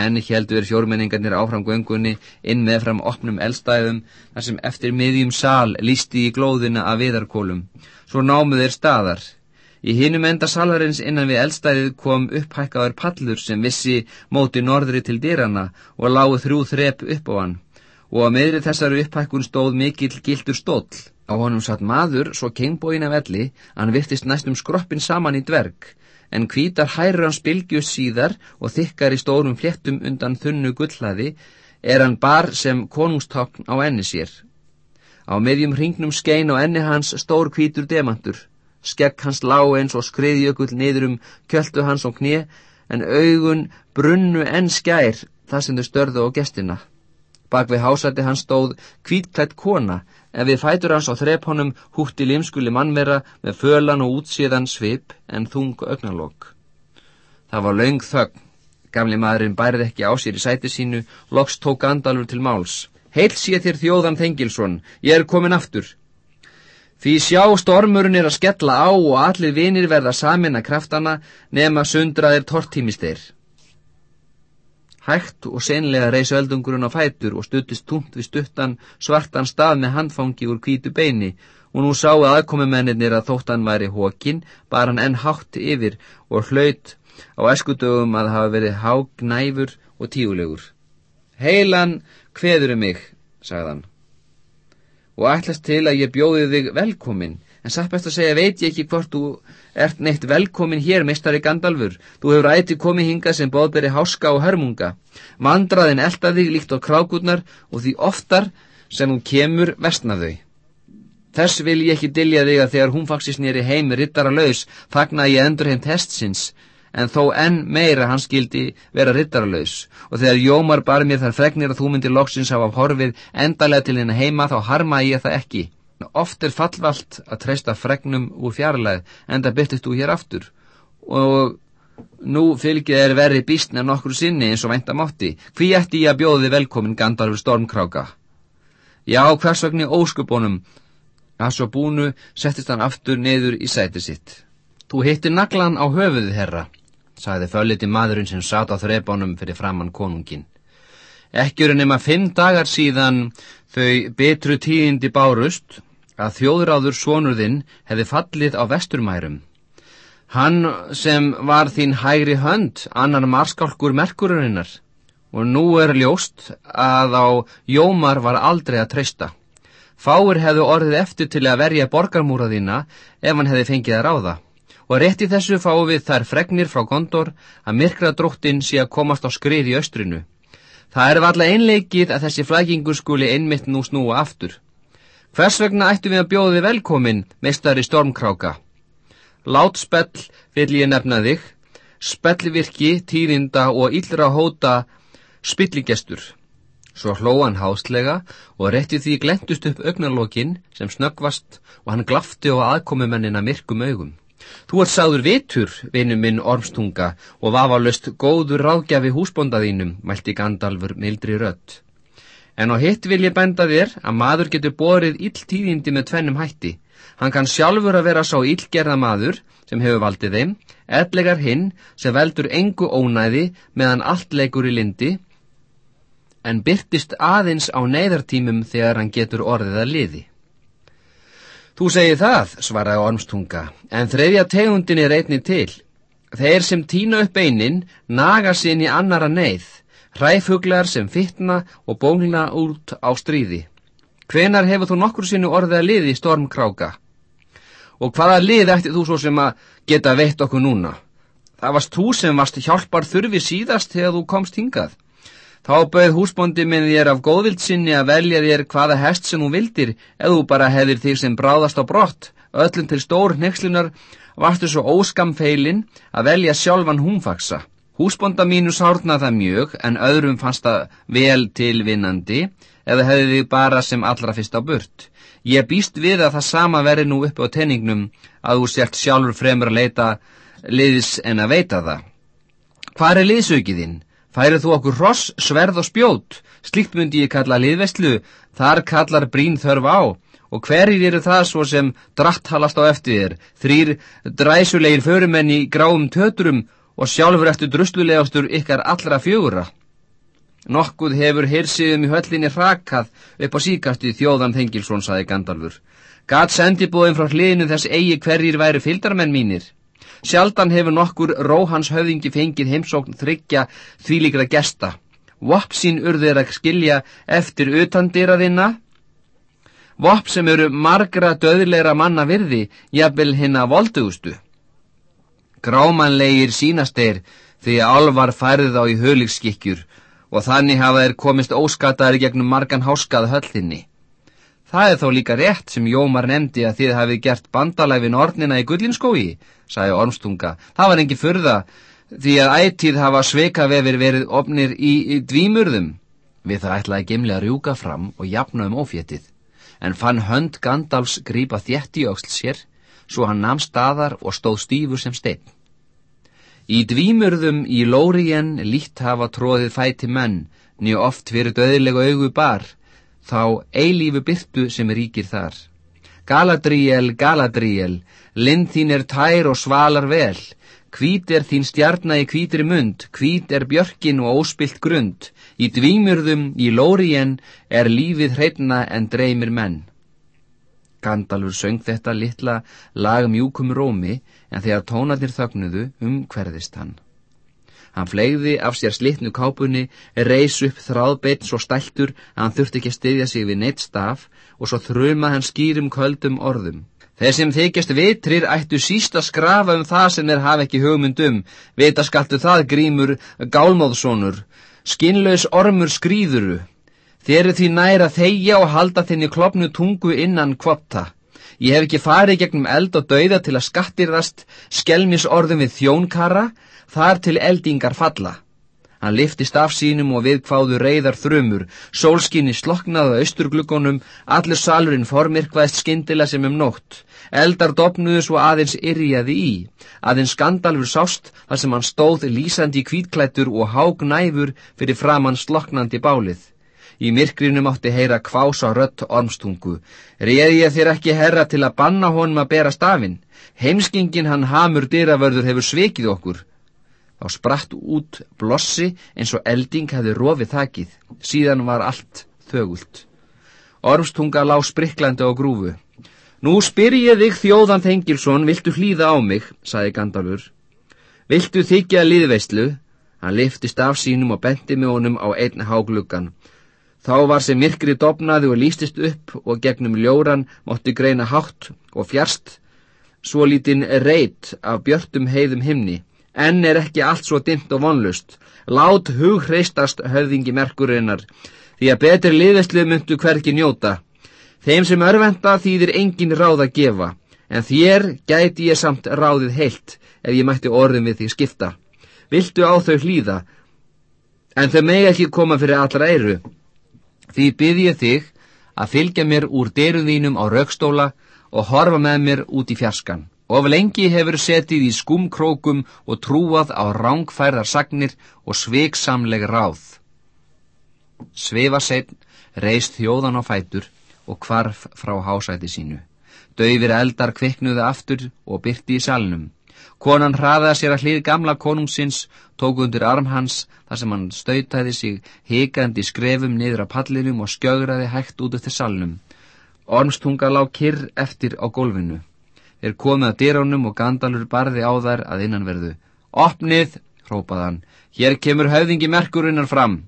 En heldur fjórmenningarnir áfram göngunni inn með fram opnum eldstæðum þar sem eftir miðjum sal lísti í glóðina af viðarkólum svo námu þeir staðar. Í hinum enda salarins innan við eldstæðið kom upphækkaður pallur sem vissi móti norðri til dýrana og lágu þrjú þrep upp á hann og á meðri þessari upphækkun stóð mikill gildur stóll. Á honum satt maður svo kengbóin af elli, hann virtist næstum skroppin saman í dverg, en hvítar hærur hans bylgjus síðar og þykkar í stórum fléttum undan þunnu gullhlaði er hann bar sem konungstákn á enni sér. Á meðjum hringnum skein og enni hans stór kvítur demantur. Skegg hans lá eins og skriðjökull niður um kjöldu hans og knið, en augun brunnu enn skær þar sem þau störðu á gestina. Bak við hásætti hans stóð kvítklætt kona, en við fætur hans á þrephónum hútti limskuli mannvera með fölan og útsíðan svip en þung ögnalokk. Það var laung þögn. Gamli maðurinn bærið ekki á sér í sæti sínu, loks tók Gandalfur til máls. Heil sé þér þjóðan Þengilsson, ég er komin aftur. Því sjá stormurinn er að skella á og allir vinir verða samin að kraftana nema sundraðir tortímisteir. Hægt og senlega reys öldungurinn á fætur og stuttist túmt við stuttan svartan stað með handfangi úr kvítu beini og nú sáu aðkomumennir að þóttan væri hókin, bara hann enn hátt yfir og hlaut á eskudögum að hafa verið hágnæfur og tíulegur. Heilan hveður um mig, sagðan. Og ætlast til að ég bjóði þig velkomin, en satt best að segja veit ég ekki hvort þú ert neitt velkomin hér, mistari Gandalfur. Þú hefur ætti komið hinga sem bóðberi háska og hörmunga. Mandraðin elda þig líkt á krákurnar og því oftar sem hún kemur vestnaðau. Þess vil ég ekki dilja þig að þegar hún faksist nýri heim rittara laus, fagna ég endur heim testsins, en þó enn meira hans skildi vera rittarlaus og þegar Jómar bar mér þar fregnir að þú myndir loksins hafa horfið endalega til henni heima þá harma ég það ekki. Oft er fallvalt að treysta fregnum úr fjarlæð en það byrtist þú hér aftur og nú fylgið er verið býstn en okkur sinni eins og vænta mátti. Hví ætti ég að bjóði velkomin Gandalfur Stormkráka? Já, hvers vegni óskupunum? að svo búnu settist hann aftur neður í sæti sitt. Þú hittir naglan á höfuðið, herra sagði fölliti maðurinn sem sat á þreibánum fyrir framann konungin. Ekki eru nema fimm dagar síðan þau betru tíðindi bárust að þjóðráður sonurðinn hefði fallið á vesturmærum. Hann sem var þín hægri hönd, annar marskálkur merkururinnar, og nú er ljóst að á Jómar var aldrei að treysta. Fáir hefðu orðið eftir til að verja borgarmúraðina ef hann hefði fengið að ráða og rétt í þessu fáum við þær fregnir frá Gondor að myrkra dróttin sé að komast á skrið í östrinu. Það er valla einleikið að þessi flækingur skuli einmitt nú snúa aftur. Hvers vegna ættum við að bjóða þið velkomin, meistari stormkráka? Látspell vil ég nefna þig, spellvirki, týrinda og yllra hóta spilligestur. Svo hlóan háslega og rétti því glendust upp augnalokkin sem snöggvast og hann glafti á aðkomumennina myrkum augum. Þú ert sáður vitur, vinnu minn ormstunga, og vafalust góður ráðgjafi húsbóndaðínum, mælti Gandalfur mildri rött. En á hitt vil ég benda þér að maður getur borið illtíðindi með tvennum hætti. Hann kann sjálfur að vera sá illgerða maður sem hefur valdið þeim, eðlegar hinn sem veldur engu ónæði meðan allt leikur í lindi, en byrtist aðeins á neyðartímum þegar hann getur orðið að liði. Þú segir það, svaraði ormstunga, en þreifja tegundin er einni til. Þeir sem týna upp einin naga sín í annara neyð, hræfuglar sem fittna og bónina út á stríði. Hvenar hefur þú nokkur sinu orðið að liði stormkráka? Og hvaða lið ætti þú svo sem að geta veitt okkur núna? Það varst þú sem varst hjálpar þurfi síðast þegar þú komst hingað. Þá bauð húsbóndi minn þér af góðvildsinni að velja þér hvaða hest sem þú vildir eða þú bara hefðir þig sem bráðast á brott. Öllum til stór nexlunar varstu svo óskamfeilin að velja sjálfan húnfaksa. Húsbónda mínu sárnaði það mjög en öðrum fannst það vel tilvinnandi eða hefði þig bara sem allra fyrst á burt. Ég býst við að það sama veri nú uppi á tenningnum að þú sért sjálfur fremur að leita liðs en að veita það. Hvar er liðsaukiðinn? Færið þú okkur ross, sverð og spjót? Slikt myndi ég kalla liðvestlu, þar kallar brín þörf á. Og hverjir eru það svo sem dratthalast á eftir þér? Þrýr dræsulegir förumenn í gráum töturum og sjálfur eftir druslulegastur ykkar allra fjögura. Nokkuð hefur hirsiðum í höllinni hrakað upp á síkastu þjóðan Þengilsson, saði Gandalfur. Gat sendibóðin frá hliðinu þess eigi hverjir væri fyldarmenn mínir. Sjaldan hefur nokkur róhans höfðingi fengið heimsókn þryggja þvílíkra gesta. Vopp sín urðir að skilja eftir utandýraðina. Vopp sem eru margra döðleira manna virði, jafnvel hinna voldugustu. Grámanlegir sínasteir því að alvar færði þá í höligskikkjur og þannig hafa þeir komist óskataðir gegnum margan háskað höllinni. Það er þó líka rétt sem Jómar nefndi að þið hafið gert bandalæfin ornina í gullinskói, sagði Ormstunga. Það var engi fyrða því að ættíð hafa sveikavefir verið opnir í, í dvímurðum. Við það ætlaði gemli að rjúka fram og jafna um óféttið, en fann hönd Gandalfs grípa þjætti auksl sér, svo hann nam staðar og stóð stífur sem stein. Í dvímurðum í Lórien lítt hafa tróðið fæti menn, nýju oft fyrir döðilegu augu bar, þá eilífu byrtu sem ríkir þar. Galadriel, Galadriel, lind þín er tær og svalar vel, hvít er þín stjarna í hvítri mund, hvít er björkin og óspilt grund, í dvímurðum, í lórien, er lífið hreitna en dreymir menn. Gandalfur söng þetta litla lag mjúkum rómi, en þegar tónarnir þögnuðu, umhverðist hann. Hann flegði af sér slittnu kápunni, reys upp þráðbeitt svo stæltur að hann þurfti ekki að styðja sig við neitt staf og svo þruma hann skýrum köldum orðum. Þeir sem þykjast vitrir ættu síst að skrafa um það sem þeir hafa ekki hugmyndum, vita skaltu það grímur gálmóðsónur, skinnlaus ormur skrýðuru. Þeir eru því næra þeigja og halda þinni klopnu tungu innan kvopta. Ég hef ekki farið gegnum eld og dauða til að skattirðast skelmis orðum við þjónkara, þar til eldingar falla. Hann liftist af sínum og viðkváðu reyðar þrumur, sólskinni sloknaðu austurgluggonum, allur salurinn formirkvaðist skindila sem um nótt. Eldar dopnuðu svo aðeins yrjaði í, aðeins skandalfur sást þar sem hann stóð lísandi kvítklættur og hák næfur fyrir framann sloknandi bálið. Í myrkrinu mátti heyra kvása rött ormstungu. Reði ég þér ekki herra til að banna honum að bera stafinn. Heimskingin hann hamur dyravörður hefur svikið okkur. Þá spratt út blossi eins og elding hefði rofið þakið. Síðan var allt þögult. Ormstunga lá spriklandi á grúfu. Nú spyr ég þig þjóðan Þengilsson, viltu hlýða á mig, saði Gandalfur. Viltu þykja liðveistlu? Hann liftist af sínum og benti með honum á einn hágluggan. Þá var sem myrkri dopnaði og lístist upp og gegnum ljóran mótti greina hátt og fjärst, svo lítinn reit af björtum heiðum himni. Enn er ekki allt svo dimt og vonlust. Lát hug hreistast höfðingi merkurinnar, því að betri liðestlið myndu hverki njóta. Þeim sem örvenda þýðir engin ráð að gefa, en þér gæti ég samt ráðið heilt ef ég mætti orðin við því skipta. Viltu á þau hlýða, en þau megi ekki koma fyrir allra eiru. Því byrð ég þig að fylgja mér úr deruðínum á raukstóla og horfa með mér út í fjarskan. Of lengi hefur setið í skumkrókum og trúað á rángfærðar sagnir og sveiksamleg ráð. Sveifaseinn reist þjóðan á fætur og kvarf frá hásæti sínu. Dauðir eldar kviknuði aftur og byrti í salnum. Konan hraðaði sér að hlið gamla konungsins, tók undir arm hans þar sem hann stautaði sig hikandi skrefum niður að pallinum og skjögraði hægt út eftir salnum. Ormstunga lág kyrr eftir á gólfinu er komið að dyránum og Gandalfur barði á þær að innanverðu. Opnið, hrópaði hann, hér kemur höfðingi merkurinnar fram.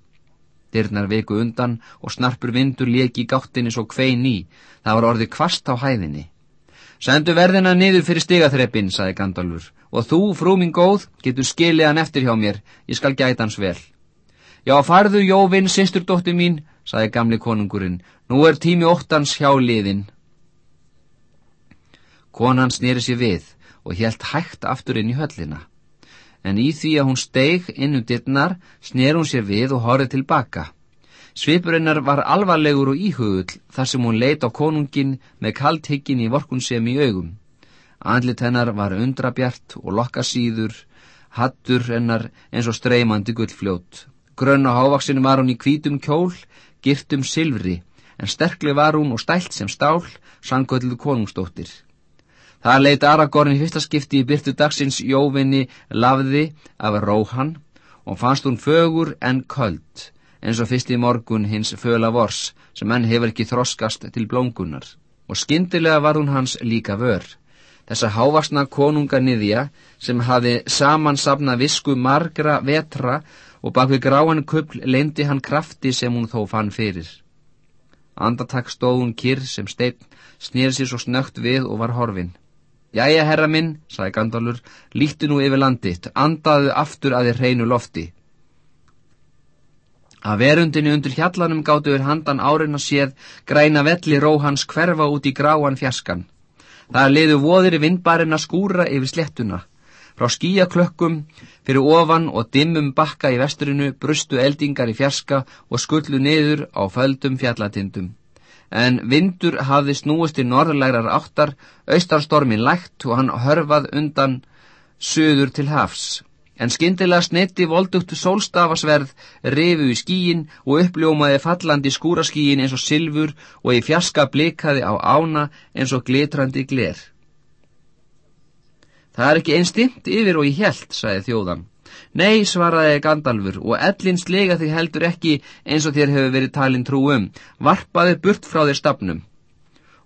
Dyrnar veiku undan og snarpur vindur leki í gáttinni svo kvein í, það var orðið kvast á hæðinni. Sendu verðina niður fyrir stigaþreppin, saði Gandalfur, og þú, frú mín góð, getur skilið hann eftir hjá mér, ég skal gæta hans vel. Já, farðu, Jóvin, sýsturdótti mín, saði gamli konungurinn, nú er tími óttans hjá liðin. Konan snýri sér við og helt hægt aftur inn í höllina. En í því að hún steig inn um dittnar, snýr hún sér við og horfið tilbaka. Svipurinnar var alvarlegur og íhugull þar sem hún leit á konungin með kaldhyggin í vorkunsem í augum. Andlit hennar var undrabjart og lokkasýður, hattur hennar eins og streymandi gullfljót. Grönn á hávaksinu var hún í kvítum kjól, girtum silfri, en sterkli var hún og stælt sem stál, sangölluð konungstóttir. Það leit Aragorn í fyrsta skipti í byrtu dagsins jóvinni lafði af róhan og fannst hún fögur en köld eins og fyrst í morgun hins föla vors sem enn hefur ekki þroskast til blóngunar og skyndilega var hún hans líka vör. Þessa hávarsna konunga niðja sem hafi samansapna visku margra vetra og bak við gráan kupl leindi hann krafti sem hún þó fann fyrir. Andartak stóð hún kyrr sem stein snýr sér svo snögt við og var horfin Jæja, herra minn, sagði Gandalfur, líti nú yfir landið, andaðu aftur að þér hreinu lofti. Að verundinu undir hjallanum gáttu við handan árin að séð græna velli róhans hverfa út í gráan fjaskan. Það liðu voðir í vindbarinn að skúra yfir slettuna. Frá skíaklökkum fyrir ofan og dimmum bakka í vesturinu brustu eldingar í fjaska og skullu niður á földum fjallatindum. En vindur hafði snúist í norðlegrar áttar, austarstormin lægt og hann hörfað undan söður til hafs en skyndilega snetti voldugt sólstafasverð rifu í skíin og uppljómaði fallandi skúraskíin eins og silfur og í fjaska blikaði á ána eins og glitrandi gler. Það er ekki einstimt yfir og í helt, sagði þjóðan. Nei, svaraði Gandalfur, og ellin slega þig heldur ekki eins og þér hefur verið talin trú um. Varpaði burt frá þér stafnum.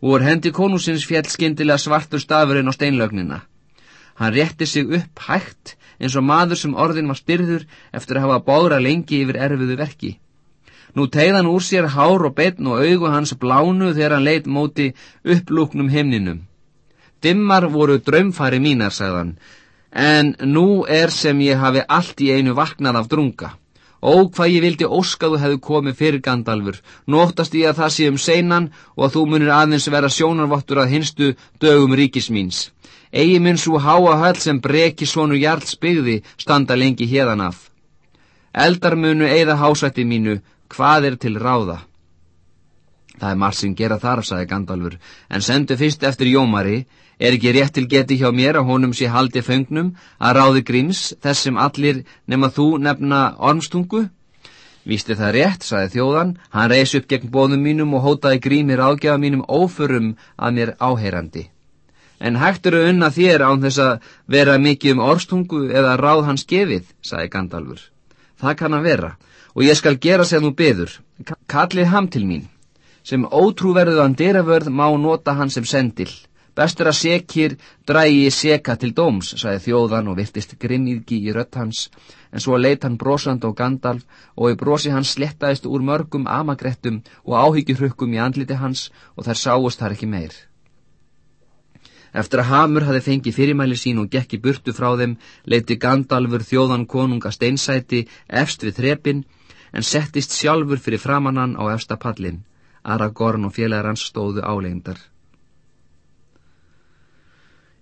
Og úr hendi konusins fjell skindilega svartur stafurinn á steinlögnina. Hann rétti sig upp hægt eins og maður sem orðin var styrður eftir að hafa bóðra lengi yfir erfiðu verki. Nú tegðan úr sér hár og betn og augu hans blánu þegar hann leitt móti upplúknum himninum. Dimmar voru draumfari mínar, sagðan, en nú er sem ég hafi allt í einu vaknað af drunga. Ó, hvað ég vildi óskaðu hefðu komið fyrir Gandalfur, nóttast ég að það sé um seinan og að þú munir aðeins vera sjónarvottur að hinstu dögum ríkismíns. Egi mun svo háa höll sem breki svonu hjarts byggði standa lengi hérdan af. Eldar munu eigða hásætti mínu, hvað er til ráða? Það er margt sem gera þar, sagði Gandalfur, en sendu fyrst eftir Jómari, er ekki rétt til geti hjá mér að honum sé haldi fengnum að ráði gríms þess sem allir nema þú nefna ormstungu? Vísti það rétt, sagði þjóðan, hann reys upp gegn bóðum mínum og hótaði grímir ágjafa mínum óförum að mér áheyrandi en hægt eru unna þér án þess að vera mikið um orstungu eða ráð hans gefið, sagði Gandalfur. Það kann að vera, og ég skal gera sem þú beður. Kallið ham til mín. Sem ótrúverðuðan dyravörð má nota hann sem sendil. Bestur að sekir drægi seka til dóms, sagði þjóðan og virtist grimmíðgi í rött hans, en svo leitt hann brosand á Gandalf og í brosi hans slettaðist úr mörgum amagrettum og áhyggjuhrukkum í andliti hans og þær sáust þar ekki meir. Eftir að Hamur hafi fengið fyrirmæli sín og gekk í burtu frá þeim, leiti Gandalfur þjóðan konunga steinsæti efst við þrepin, en settist sjálfur fyrir framannan á efsta pallin. Aragorn og félagar hans stóðu álegndar.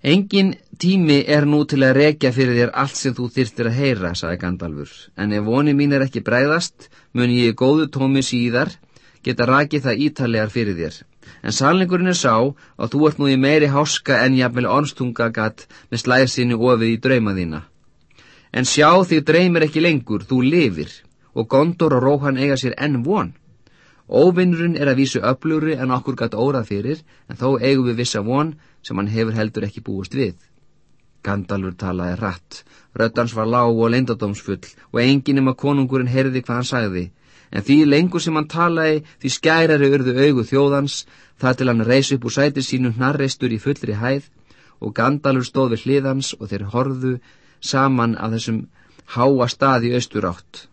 Engin tími er nú til að rekja fyrir þér allt sem þú þyrtir að heyra, sagði Gandalfur, en ef voni mín er ekki bræðast, mun ég góðu tómi síðar geta rakið það ítalegar fyrir þér en sannleikurinn er sá að þú ert nú í meiri háska en jafnvel ornstunga gatt með slæðsinu ofið í drauma þína. En sjá þig dreymir ekki lengur, þú lifir, og Gondor og Róhan eiga sér enn von. Óvinnurinn er að vísu öflugri en okkur gatt órað fyrir, en þó eigum við vissa von sem hann hefur heldur ekki búist við. Gandalfur talaði rætt, röddans var lág og leindadómsfull og enginn um að konungurinn heyrði hvað hann sagði, en því lengur sem hann talaði því skærari urðu augu þjóðans það til hann reys upp úr sæti sínu hnarreistur í fullri hæð og Gandalfur stóð við hliðans og þeir horðu saman af þessum háa stað í austurátt.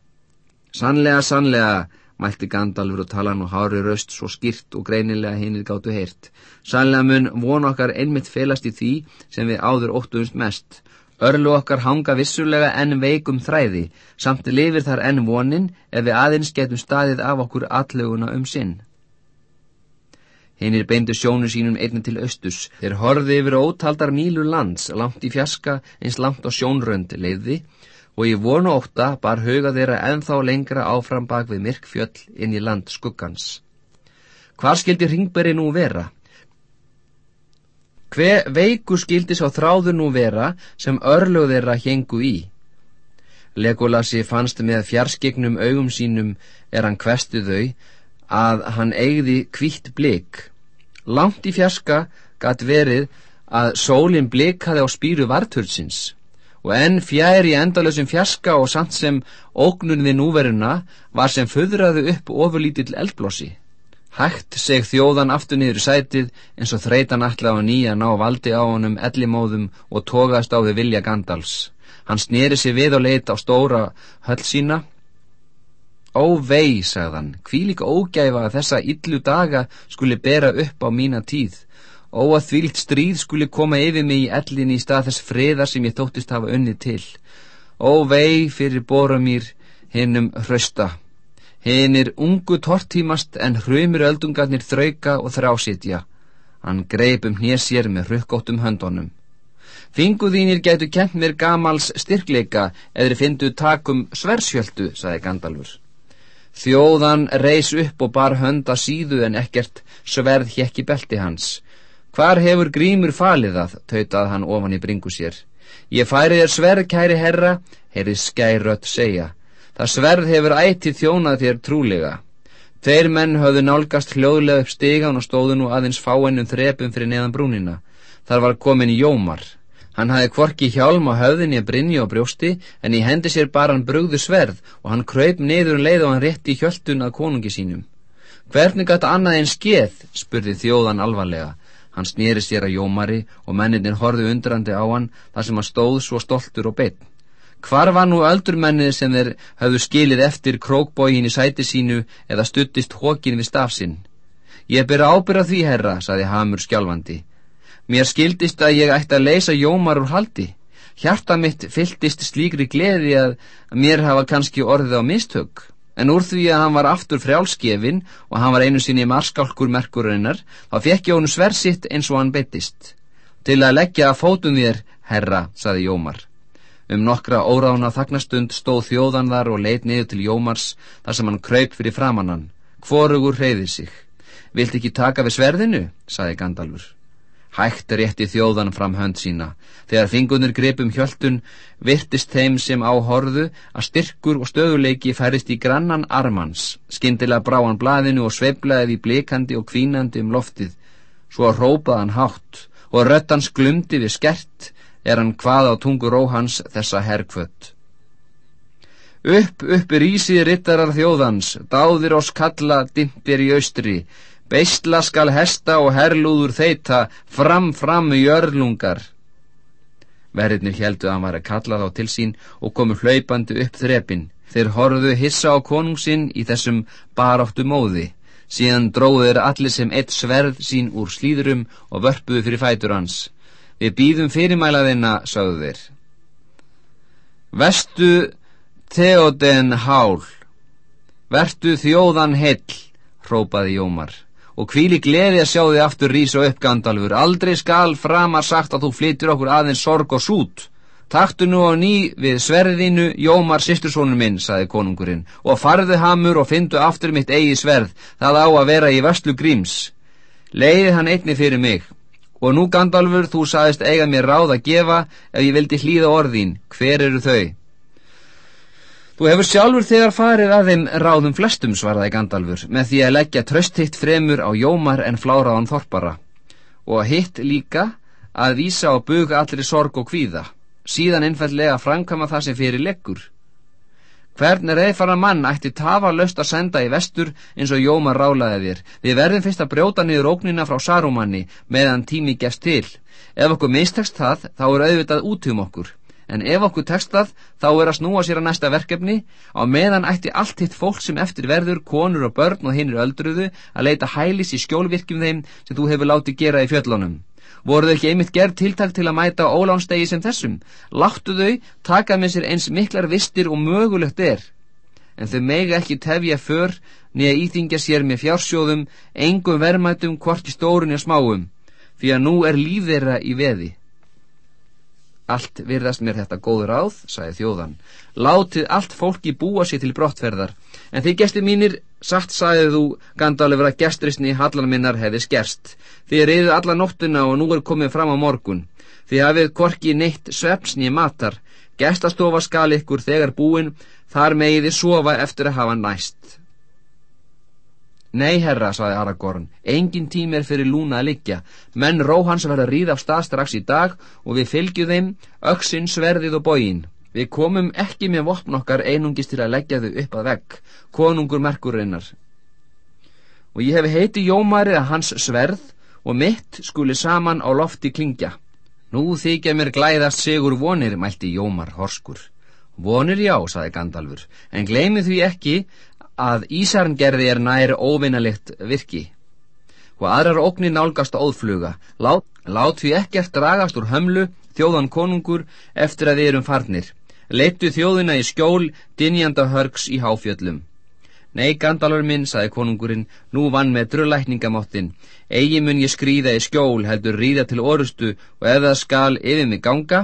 Sannlega, sannlega mælti Gandalfur og tala nú hári raust svo skýrt og greinilega hinnið gáttu heyrt. Sannlega mun von okkar einmitt felast í því sem við áður óttuðumst mest. Örlu okkar hanga vissulega enn veikum þræði, samt lifir þar enn vonin ef við aðeins getum staðið af okkur allöguna um sinn. Hinnir beindu sjónu sínum einnig til austus. Þeir horfi yfir ótaldar mílu lands, langt í fjaska, eins langt á sjónrönd leiði og ég vonu óta bar huga þeirra enþá lengra áfram bak við myrk fjöll inn í land skuggans. Hvar skildi ringberi nú vera? Hve veiku skildi sá þráður nú vera sem örlög þeirra hengu í? Legolasi fannst með fjarskignum augum sínum er hann kvestu þau að hann eigði kvítt blik. Langt í fjarska gatt verið að sólinn blikaði á spýru varturðsins og enn fjær í endalösum fjaska og samt sem ógnun við núveruna var sem föðraðu upp ofurlítill eldblossi. Hægt seg þjóðan aftur niður í sætið eins og þreitan allar á nýja ná valdi á honum ellimóðum og tógast á við vilja Gandals. Hann sneri sig við og leita á stóra höll sína. Ó vei, sagðan, hví líka ógæfa að þessa illu daga skuli bera upp á mína tíð Ó að þvílt stríð skuli koma yfir mig í ellin í stað þess friðar sem ég þóttist hafa unnið til. Ó vei fyrir bóra mér hinnum hrausta. Hinn er ungu tortímast en hrumir öldungarnir þrauka og þrásitja. Hann greip um hér sér með rukkóttum höndunum. Finguðínir getur kent mér gamals styrkleika eða findu takum sversjöldu, saði Gandalfur. Þjóðan reys upp og bar hönda síðu en ekkert sverð hjekki belti hans. Hvar hefur grímur falið það, tautað hann ofan í bringu sér. Ég færi þér sverð, kæri herra, herri skærött segja. Það sverð hefur ættið þjónað þér trúlega. Þeir menn höfðu nálgast hljóðlega upp stigan og stóðu nú aðeins fáennum þrepum fyrir neðan brúnina. Þar var komin Jómar. Hann hafi kvorki hjálm á höfðinni að brinni og brjósti, en í hendi sér bara hann brugðu sverð og hann kröyp niður um leið og hann rétti hjöltun að konungi sínum. Hvernig gæti annað en skeð, spurði þjóðan alvarlega. Hann snýri sér að Jómari og menninir horðu undrandi á hann þar sem hann stóð svo stoltur og beitt. Hvar var nú öldurmennið sem þeir hafðu skilið eftir krókbógin í sæti sínu eða stuttist hókin við stafsinn? Ég byrja ábyrra því, herra, saði Hamur skjálfandi. Mér skildist að ég ætti að leysa Jómar úr haldi. Hjarta mitt fylltist slíkri gleði að mér hafa kannski orðið á mistök en úr því að hann var aftur frjálskefin og hann var einu sinni marskálkur merkurinnar, þá fekk honum sversitt eins og hann betist. Til að leggja að fótum þér, herra, saði Jómar. Um nokkra órána þagnastund stóð þjóðan þar og leit niður til Jómars þar sem hann kröyp fyrir framannan. Hvorugur hreyði sig. Vilt ekki taka við sverðinu, saði Gandalfur. Hægt rétti þjóðan fram hönd sína. Þegar fingunir gripum hjöltun virtist þeim sem á horðu að styrkur og stöðuleiki færist í grannan armans. Skindilega brá hann blaðinu og sveiblaði í blikandi og kvínandi um loftið. Svo rópaði hann hátt og röttans glumdi við skert er hann hvað á tungu róhans þessa herrkvött. Upp, upp er ísið rittarar þjóðans, dáðir oss kalla dimpir í austri, Beistla skal hesta og herlúður þeita, fram, fram í örlungar. Verðirnir heldu að hann var að kalla þá til sín og komu hlaupandi upp þrepin. Þeir horfðu hissa á konungsinn í þessum baráttu móði. Síðan dróður allir sem eitt sverð sín úr slíðurum og vörpuðu fyrir fætur hans. Við býðum fyrirmælaðina, sagðu þeir. Vestu Theoden hál, vertu þjóðan hell, hrópaði Jómar og hvíli gleði að sjá þið aftur rísa upp Gandalfur. Aldrei skal framar sagt að þú flyttir okkur aðeins sorg og sút. Taktu nú á ný við sverðinu Jómar sýstursónum minn, saði konungurinn. Og farðu hamur og fyndu aftur mitt eigi sverð, það á að vera í vestlu gríms. Leiði hann einni fyrir mig. Og nú Gandalfur þú saðist eiga mér ráð að gefa ef ég vildi hlýða orðín, hver eru þau Þú hefur sjálfur þegar farið að þeim ráðum flestum, svaraði Gandalfur, með því að leggja tröst hitt fremur á jómar en fláraðan þorpara og hitt líka að vísa á bug allri sorg og kvíða, síðan einfallega framkama það sem fyrir leggur. Hvern reyðfara mann ætti tafa löst að senda í vestur eins og jómar rálaði þér? Við verðum fyrst að brjóta niður ógnina frá Sarumanni meðan tími gefst til. Ef okkur mistakst það, þá er auðvitað út um okkur En ef okkur tekst það, þá er að snúa sér að næsta verkefni, á meðan ætti allt hitt fólk sem eftir verður, konur og börn og hinnir öldruðu, að leita hælis í skjólvirkjum þeim sem þú hefur látið gera í fjöllunum. Voruð ekki einmitt gerð tiltak til að mæta ólánstegi sem þessum? Láttu þau taka með sér eins miklar vistir og mögulegt er. En þau mega ekki tefja för, niða íþingja sér með fjársjóðum, engum verðmætum, hvorki stórun og smáum, því að nú er líf þeirra í veði. Allt virðast mér þetta góð ráð, sagði þjóðan. Látið allt fólki búa sér til brottferðar. En þið gestir mínir, satt sagðið þú, Gandalfur að gestrisni hallan minnar hefði skerst. Þið reyðu alla nóttuna og nú er komið fram á morgun. Þið hafið korki neitt svepsni matar. Gestastofa skal ykkur þegar búin, þar megiði sofa eftir að hafa næst. Nei, herra, saði Aragorn, engin tím er fyrir lúna að liggja. Menn róhans verða ríð af stað strax í dag og við fylgjum þeim öksinn, sverðið og bógin. Við komum ekki með vopn okkar einungist til að leggja þau upp að vegg, konungur merkurinnar. Og ég hef heiti Jómari að hans sverð og mitt skuli saman á lofti klingja. Nú þykja mér glæðast sigur vonir, mælti Jómar horskur. Vonir já, saði Gandalfur, en gleimi því ekki að Ísarngerði er nær óvinnalikt virki og aðrar óknir nálgast óðfluga lát, lát því ekkert dragast úr hömlu þjóðan konungur eftir að við erum farnir leittu þjóðina í skjól dinjanda hörgs í háfjöllum Nei, Gandalfur minn, saði konungurinn, nú vann með drullækningamáttin. Egi mun ég skrýða í skjól, heldur ríða til orustu og ef það skal yfir mig ganga,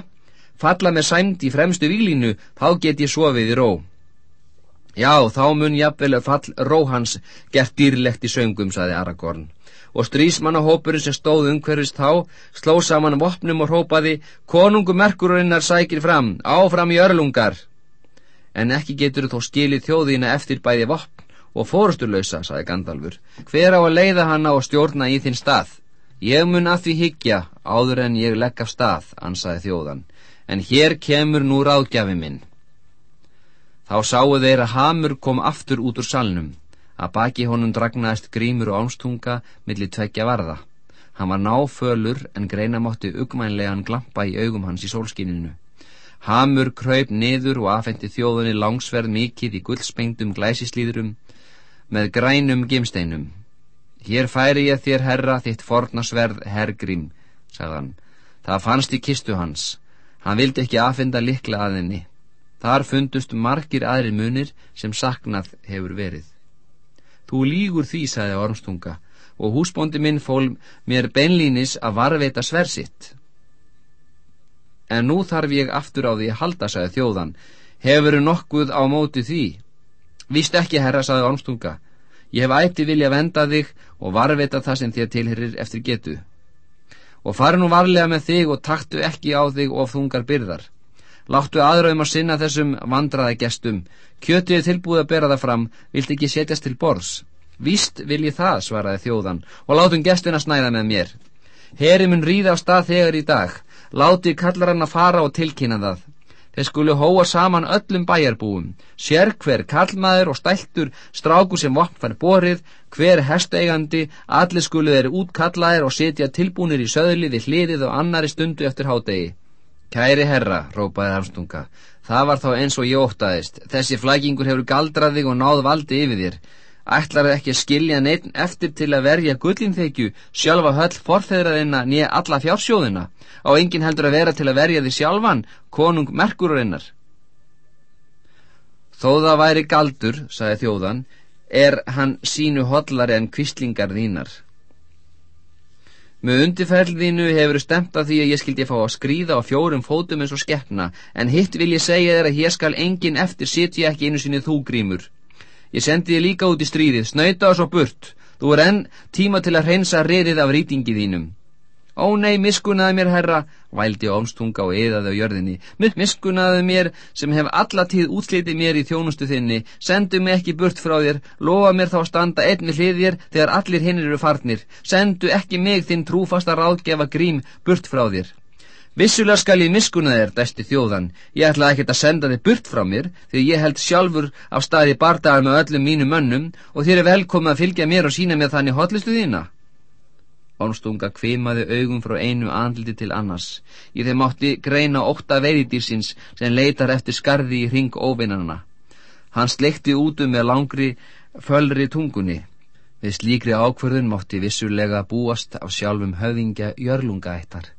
falla með sæmt í fremstu výlínu, þá get ég sofið í ró. Já, þá mun jafnvel fall róhans gert dýrlegt í söngum, saði Aragorn. Og strísmannahópurinn sem stóð umhverfist þá, sló saman vopnum og hrópaði, konungum merkurinnar sækir fram, áfram í örlungar. En ekki getur þó skilið þjóðina eftir bæði vopn og fórusturlausa, saði Gandalfur. Hver á að leiða hana og stjórna í þinn stað? Ég mun að því higgja áður en ég legg af stað, ansaði þjóðan. En hér kemur nú ráðgjafi minn. Þá sáu þeir að Hamur kom aftur út úr salnum. Að baki honum dragnaðist grímur og ánstunga millir tveggja varða. Hann var náfölur en greina mátti ugmænlegan glampa í augum hans í sólskininu. Hamur kröyp niður og afhendi þjóðunni langsverð mikið í gullspengdum glæsislýðurum með grænum gimsteinum. Hér færi ég þér herra þitt fornasverð herrgrím, sagðan. Það fannst í kistu hans. Hann vildi ekki afhenda likla aðinni. Þar fundust margir aðri munir sem saknað hefur verið. Þú lígur því, sagði Ormstunga, og húsbóndi minn fól mér beinlínis að varveita sversitt. En nú þarf ég aftur á því að halda, sagði þjóðan. Hefuru nokkuð á móti því? Vist ekki, herra, sagði Ormstunga. Ég hef ætti vilja venda þig og varveita það sem þér tilherir eftir getu. Og fari nú varlega með þig og taktu ekki á þig of þungar byrðar. Láttu aðraum að sinna þessum vandraða gestum. Kjötið er tilbúið að bera það fram, vilt ekki setjast til borðs. Víst vil ég það, svaraði þjóðan, og látum gestina snæða með mér. Heri mun ríða á stað þegar í dag. Láti kallar hann að fara og tilkynna það. Þeir skulu hóa saman öllum bæjarbúum. Sér hver kallmaður og stæltur stráku sem vopn fær borið, hver hesteigandi, allir skulu þeir útkallaðir og setja tilbúnir í söðli við hliðið og annari stundu eftir hádegi. Kæri herra, rópaði Hamstunga, það var þá eins og ég óttaðist. Þessi flækingur hefur galdrað þig og náð valdi yfir þér. Ætlar ekki að skilja neitt eftir til að verja gullinþekju, sjálfa höll forþeðraðina nýja alla fjársjóðina, á engin heldur að vera til að verja því sjálfan, konung merkururinnar. Þó það væri galdur, sagði þjóðan, er hann sínu hollari en kvistlingar þínar. Með undirferðinu hefur stemt að því að ég skildi fá að skrýða á fjórum fótum eins og skeppna, en hitt vil ég segja þér að hér skal engin eftir sitja ekki einu sinni þú grímur. Ég sendi þið líka út í stríðið, snöyta og svo burt. Þú er enn tíma til að hreinsa riðið af rýtingi þínum. Ó nei, miskunnaði mér, herra, vældi ámstunga og eðaði á jörðinni. Miskunnaði mér sem hef allatíð útslitið mér í þjónustu þinni. Sendu mig ekki burt frá þér, lofa mér þá að standa einn við hlið þér þegar allir hinn eru farnir. Sendu ekki mig þinn trúfasta ráðgefa grím burt frá þér. Vissulega skal ég miskunna þér, dæsti þjóðan. Ég ætla ekkert að senda þið burt frá mér, því ég held sjálfur af staði bardagar með öllum mínu mönnum og þér er velkomið að fylgja mér og sína mér þannig hotlistu þína. Ormstunga kvimaði augum frá einu andliti til annars. Í þeim átti greina ótta veiðdýrsins sem leitar eftir skarði í ring óvinnarna. Hann sleikti útum með langri, fölri tungunni. Við slíkri ákverðun mátti vissulega búast af sjálfum höfingja jörlungaættar.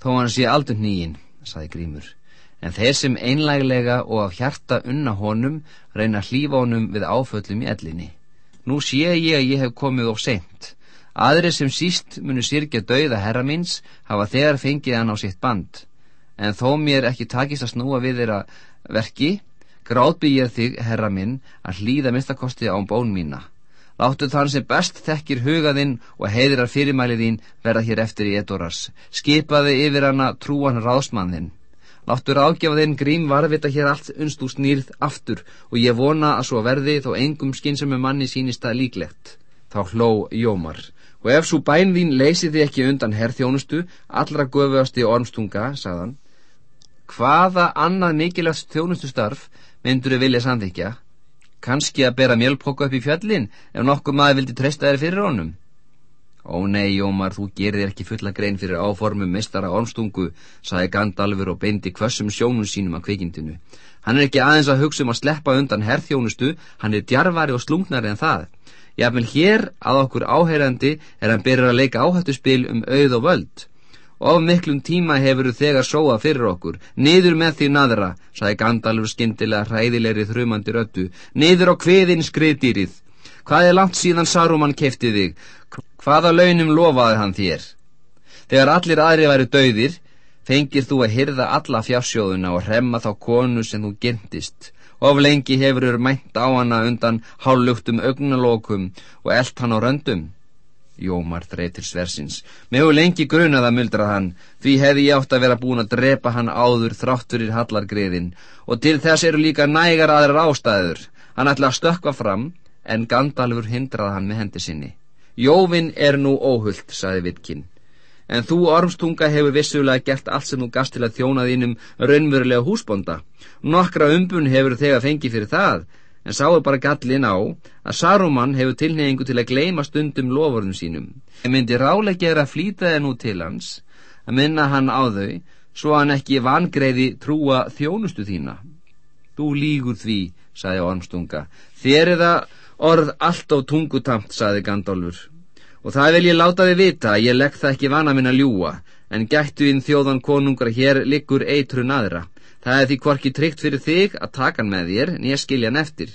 Þó hann sé aldun nýjinn, saði Grímur. En þeir sem einlæglega og af hjarta unna honum reyna hlýfa honum við áföllum í ellinni. Nú sé ég að ég hef komið of seint. Aðri sem síst munu sirkja dauða herra míns hafa þegar fengið hann á sitt band. En þó mér ekki takist að snúa við þeirra verki, gráðby ég þig, herra minn, að hlýða mistakosti án bón mína. Láttu þann sem best þekkir hugaðinn og heiðrar fyrirmæliðín verða hér eftir í edorars. Skipaði yfir hana trúan ráðsmannin. Láttu ráðgjafa þinn grím varvita hér allt unstúst nýrð aftur og ég vona að svo verði þó engum skynsum með manni sínist það líklegt. Þá hló Jómar og ef svo bæn þín leysi þið ekki undan herrþjónustu, allra göfuðasti ormstunga, sagðan, hvaða annað mikilvægt þjónustu starf myndur þið vilja samþykja? Kanski að bera mjölpokka upp í fjallin ef nokkuð maður vildi treysta þér fyrir honum? Ó nei, Jómar, þú gerir ekki fulla grein fyrir áformum mestara ormstungu, sagði Gandalfur og beindi kvössum sjónum sínum að kvikindinu. Hann er ekki aðeins að hugsa um að sleppa undan herrþjónustu, hann er djarvari og slungnari en það. Jáfnvel hér að okkur áheyrandi er hann byrjar að leika áhættu spil um auð og völd. Of miklum tíma hefur þegar sóa fyrir okkur. Niður með því naðra, sagði Gandalfur skindilega hræðilegri þrjumandi röttu. Niður á kviðin skriðdýrið. Hvað er langt síðan Saruman kefti þig? Hvaða launum lofaði hann þér? Þegar allir aðri væri dauðir, fengir þú að hyrða alla fjársjóðuna og hremma þá konu sem þú gentist. Of lengi hefur þér mænt á hana undan hálugtum augnalókum og eld hann á röndum. Jómar þreið til sversins. Megu lengi grunaða, muldrað hann, því hefði ég átt að vera búin að drepa hann áður þrátturir hallargriðin og til þess eru líka nægar aðrar ástæður. Hann ætla að stökka fram, en Gandalfur hindraði hann með hendi sinni. Jóvin er nú óhullt, saði Vidkin en þú ormstunga hefur vissulega gert allt sem þú gast til að þjóna þínum raunverulega húsbonda. Nokkra umbun hefur þegar fengið fyrir það, en sáu bara gallin á að Saruman hefur tilneyingu til að gleima stundum lofurðum sínum. Það myndi ráleggja að flýta þenn út til hans, að minna hann á þau, svo hann ekki vangreiði trúa þjónustu þína. Þú lígur því, sagði ormstunga. Þér er það orð allt á tungutamt, sagði Gandalfur. Og það vil ég láta þið vita að ég legg það ekki vana minn að ljúa, en gættu inn þjóðan konungar hér liggur eitrun aðra. Það er því hvorki tryggt fyrir þig að taka hann með þér, nýja skilja hann eftir.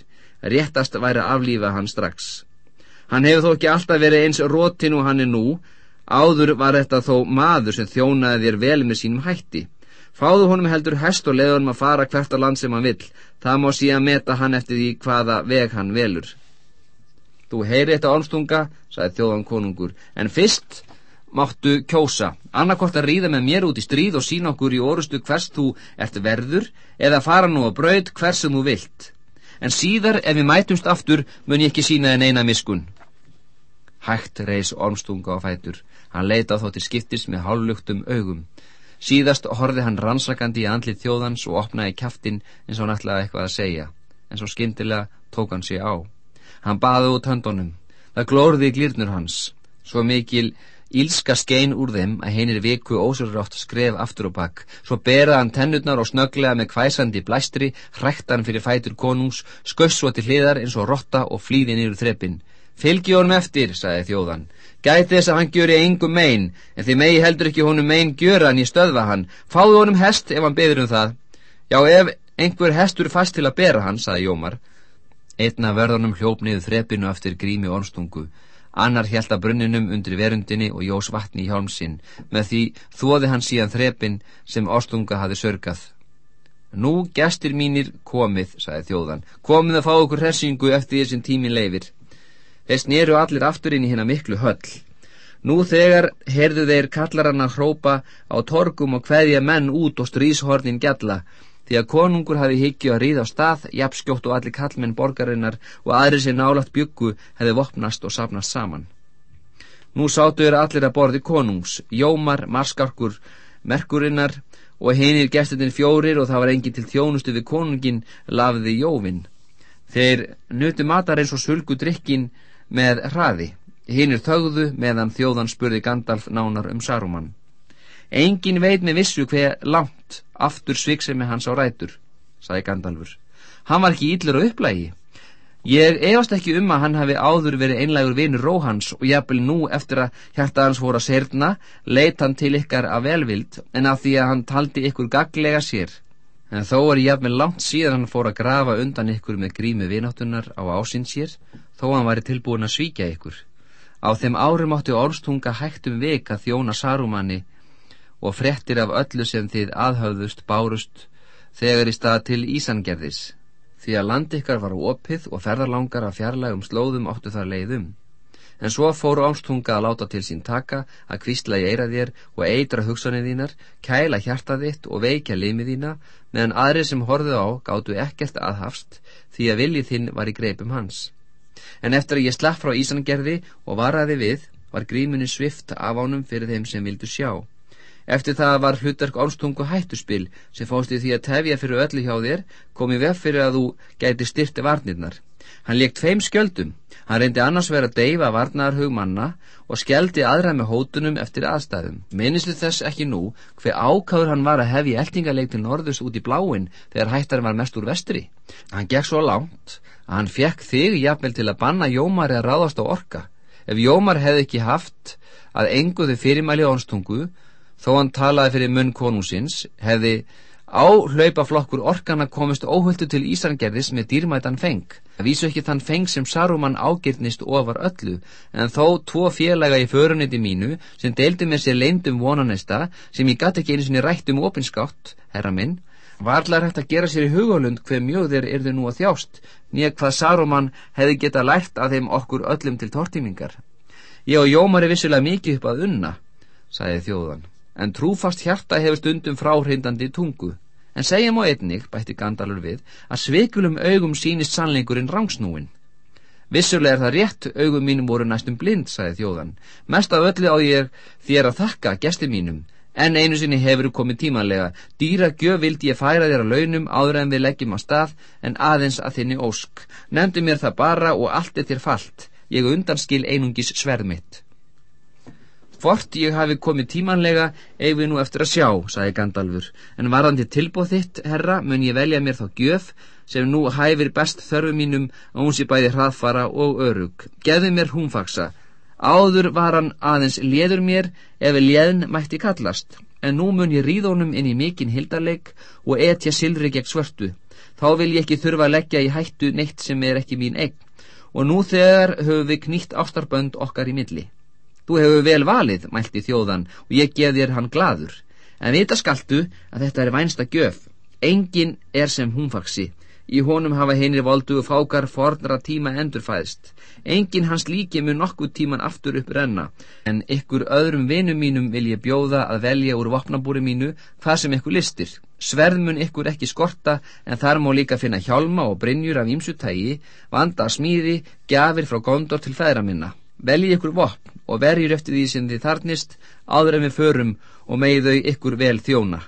Réttast væri að aflífa hann strax. Hann hefur þó ekki alltaf verið eins rótin og hann er nú. Áður var þetta þó maður sem þjónaði þér vel með sínum hætti. Fáðu honum heldur hest og leiður hann að fara hvert á land sem hann vill. Það má síðan meta hann eftir því hvaða veg hann velur. Þú heyri þetta ormstunga, sagði þjóðan konungur, en fyrst máttu kjósa, annarkort að ríða með mér út í stríð og sína okkur í orustu hvers þú ert verður, eða fara nú að braud hversum þú vilt. En síðar, ef við mætumst aftur, mun ég ekki sína þenn eina miskun. Hægt reys ormstunga á fætur. Hann leita þó til skiptis með hálflugtum augum. Síðast horfi hann rannsakandi í andlið þjóðans og opnaði kæftin eins og hann ætlaði eitthvað að segja, en svo skyndilega tók hann sig á. Hann baði út höndunum. Það glóriði í glýrnur hans. Svo mikil ílska skein úr þeim að heinir viku ósörrátt skref aftur og bakk. Svo beraði hann tennurnar og snöglega með kvæsandi blæstri, hræktan fyrir fætur konungs, skauðs svo til hliðar eins og rotta og flýði nýru þreppin. Fylgi honum eftir, sagði þjóðan. Gæti þess að hann gjöri engum megin, en því megi heldur ekki honum megin gjöra hann í stöðva hann. Fáðu honum hest ef hann beður um það. Já, ef einhver hestur fast til að bera hann, sagði Jómar. Einna verðunum hljóp niður þrepinu eftir grími ornstungu. Annar hjælt að brunninum undir verundinni og jós vatni í hjálmsinn. Með því þóði hann síðan þrepin sem orstunga hafi sörgað. Nú, gestir mínir, komið, sagði þjóðan. Komið að fá okkur hressingu eftir því sem tímin leifir. Þess nýru allir aftur inn í hérna miklu höll. Nú þegar herðu þeir kallarann að hrópa á torgum og hveðja menn út og stríshornin gjalla því að konungur hafi higgju að ríða á stað, jafnskjótt og allir kallmenn borgarinnar og aðri sem nálagt byggu hefði vopnast og sapnast saman. Nú sátu eru allir að borði konungs, jómar, marskarkur, merkurinnar og hinir gestundin fjórir og það var engin til þjónustu við konungin lafði jóvin. Þeir nutu matar eins og sulgu drikkin með hraði. Hinnir þögðu meðan þjóðan spurði Gandalf nánar um Saruman. Engin veit með vissu hver langt aftur sviksemi hans á rætur, sagði Gandalfur. Hann var ekki íllur á upplægi. Ég efast ekki um að hann hafi áður verið einlægur vinur Róhans og jafnvel nú eftir að hjarta hans voru að serna leit hann til ykkar að velvild en að því að hann taldi ykkur gaglega sér. En þó er jafnvel langt síðan hann fór að grafa undan ykkur með grími vináttunar á ásinn sér þó hann væri tilbúin að svíkja ykkur. Á þeim árum áttu orðstunga hægtum vik að þjóna Sarumanni og frettir af öllu sem þið aðhauðust bárust þegar í stað til Ísangerðis því að land ykkar var opið og ferðarlangar að fjarlægum slóðum áttu þar leiðum. En svo fóru ástunga að láta til sín taka, að kvísla í eira þér og eitra hugsanið þínar, kæla hjarta þitt og veikja limið þína, meðan aðrið sem horfið á gáttu ekkert aðhafst, því að viljið þinn var í greipum hans. En eftir að ég slapp frá Ísangerði og varaði við, var grímunni svift af ánum fyrir þeim sem vildu sjá. Eftir það var hlutverk ánstungu hættuspil sem fóst í því að tefja fyrir öllu hjá þér komið vef fyrir að þú gæti styrti varnirnar. Hann leikt tveim skjöldum. Hann reyndi annars verið að deyfa varnarhug manna og skjeldi aðra með hótunum eftir aðstæðum. Minnistu þess ekki nú hver ákáður hann var að hefja eltingarleik til norðus út í bláin þegar hættarinn var mest úr vestri. Hann gekk svo langt að hann fekk þig jafnvel til að banna Jómari að ráðast á orka. Ef Jómar hefði ekki haft að enguðu fyrirmæli ánstungu þó hann talaði fyrir munn konungsins, hefði áhlaupaflokkur orkana komist óhultu til Ísargerðis með dýrmætan feng. Það vísu ekki þann feng sem Saruman ágirnist ofar öllu, en þó tvo félaga í föruniti mínu sem deildi með sér leindum vonanesta sem ég gæti ekki einu sinni rætt um opinskátt, herra minn, varlar hægt að gera sér í hugálund hver mjög þeir eru nú að þjást, nýja hvað Saruman hefði geta lært að þeim okkur öllum til tortímingar. Ég og Jómar er vissulega mikið upp að unna, sagði þjóðan en trúfast hjarta hefur stundum fráhrindandi tungu. En segjum á einnig, bætti Gandalur við, að sveikulum augum sínist sannleikurinn rángsnúin. Vissulega er það rétt, augum mínum voru næstum blind, sagði þjóðan. Mest af öllu á ég þér að þakka gesti mínum, en einu sinni hefur komið tímanlega. Dýra gjöf vildi ég færa þér að launum áður en við leggjum á stað, en aðeins að þinni ósk. Nefndu mér það bara og allt er þér fallt. Ég undanskil einungis sverð mitt. Hvort ég hafi komið tímanlega eigum við nú eftir að sjá, sagði Gandalfur, en varðandi tilbóð þitt, herra, mun ég velja mér þá gjöf sem nú hæfir best þörfu mínum að hún sé bæði hraðfara og örug. Geði mér húnfaksa. Áður var hann aðeins leður mér ef leðn mætti kallast, en nú mun ég ríðónum inn í mikinn hildarleik og etja silri gegn svörtu. Þá vil ég ekki þurfa að leggja í hættu neitt sem er ekki mín eign, og nú þegar höfum við knýtt ástarbönd okkar í milli. Þú hefur vel valið, mælti þjóðan, og ég gef þér hann gladur. En vita skaltu að þetta er vænsta gjöf. Engin er sem húnfaksi. Í honum hafa heinir voldu og fákar fornra tíma endurfæðst. Engin hans líki mun nokkuð tíman aftur upp renna. En ykkur öðrum vinum mínum vil ég bjóða að velja úr vopnabúri mínu hvað sem ykkur listir. Sverð mun ykkur ekki skorta en þar má líka finna hjálma og brinjur af ímsutægi, vanda smíði, gafir frá gondor til fæðra minna. Velji ykkur vopn og verjur eftir því sem þið þarnist en við förum og megi þau ykkur vel þjóna.